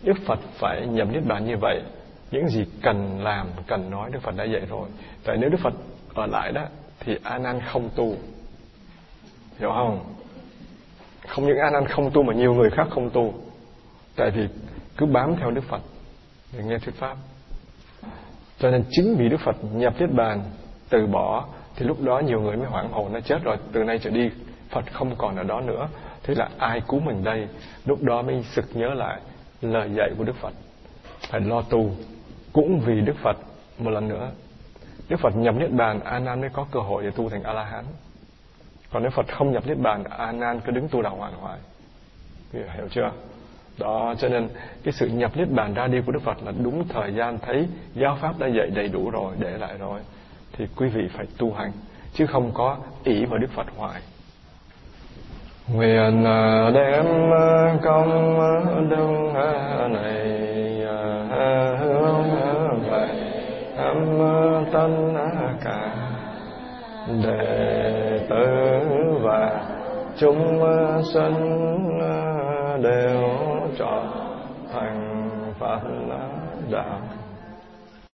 Đức phật phải nhập niết bàn như vậy, những gì cần làm, cần nói, đức phật đã dạy rồi. Tại nếu đức phật ở lại đó, thì a nan không tu. Hiểu không? Không những a nan không tu mà nhiều người khác không tu. Tại vì cứ bám theo đức phật để nghe thuyết pháp cho nên chính vì đức phật nhập niết bàn, từ bỏ, thì lúc đó nhiều người mới hoảng hồn nó chết rồi, từ nay trở đi, phật không còn ở đó nữa. Thế là ai cứu mình đây? Lúc đó mới sực nhớ lại lời dạy của đức phật. Phải lo tu, cũng vì đức phật một lần nữa. Đức phật nhập niết bàn, a nan mới có cơ hội để tu thành a la hán còn nếu phật không nhập niết bàn, a nan cứ đứng tu đạo hoàn hoài. Hiểu chưa? Đó, cho nên cái sự nhập niết bàn ra đi của đức phật là đúng thời gian thấy giáo pháp đã dạy đầy đủ rồi, để lại rồi, thì quý vị phải tu hành, chứ không có ỷ vào đức phật hoài. Nguyện à, đem à, công à, đức này hướng về âm tân cả, đệ tử và chúng sinh đều trọn thành phật đạo.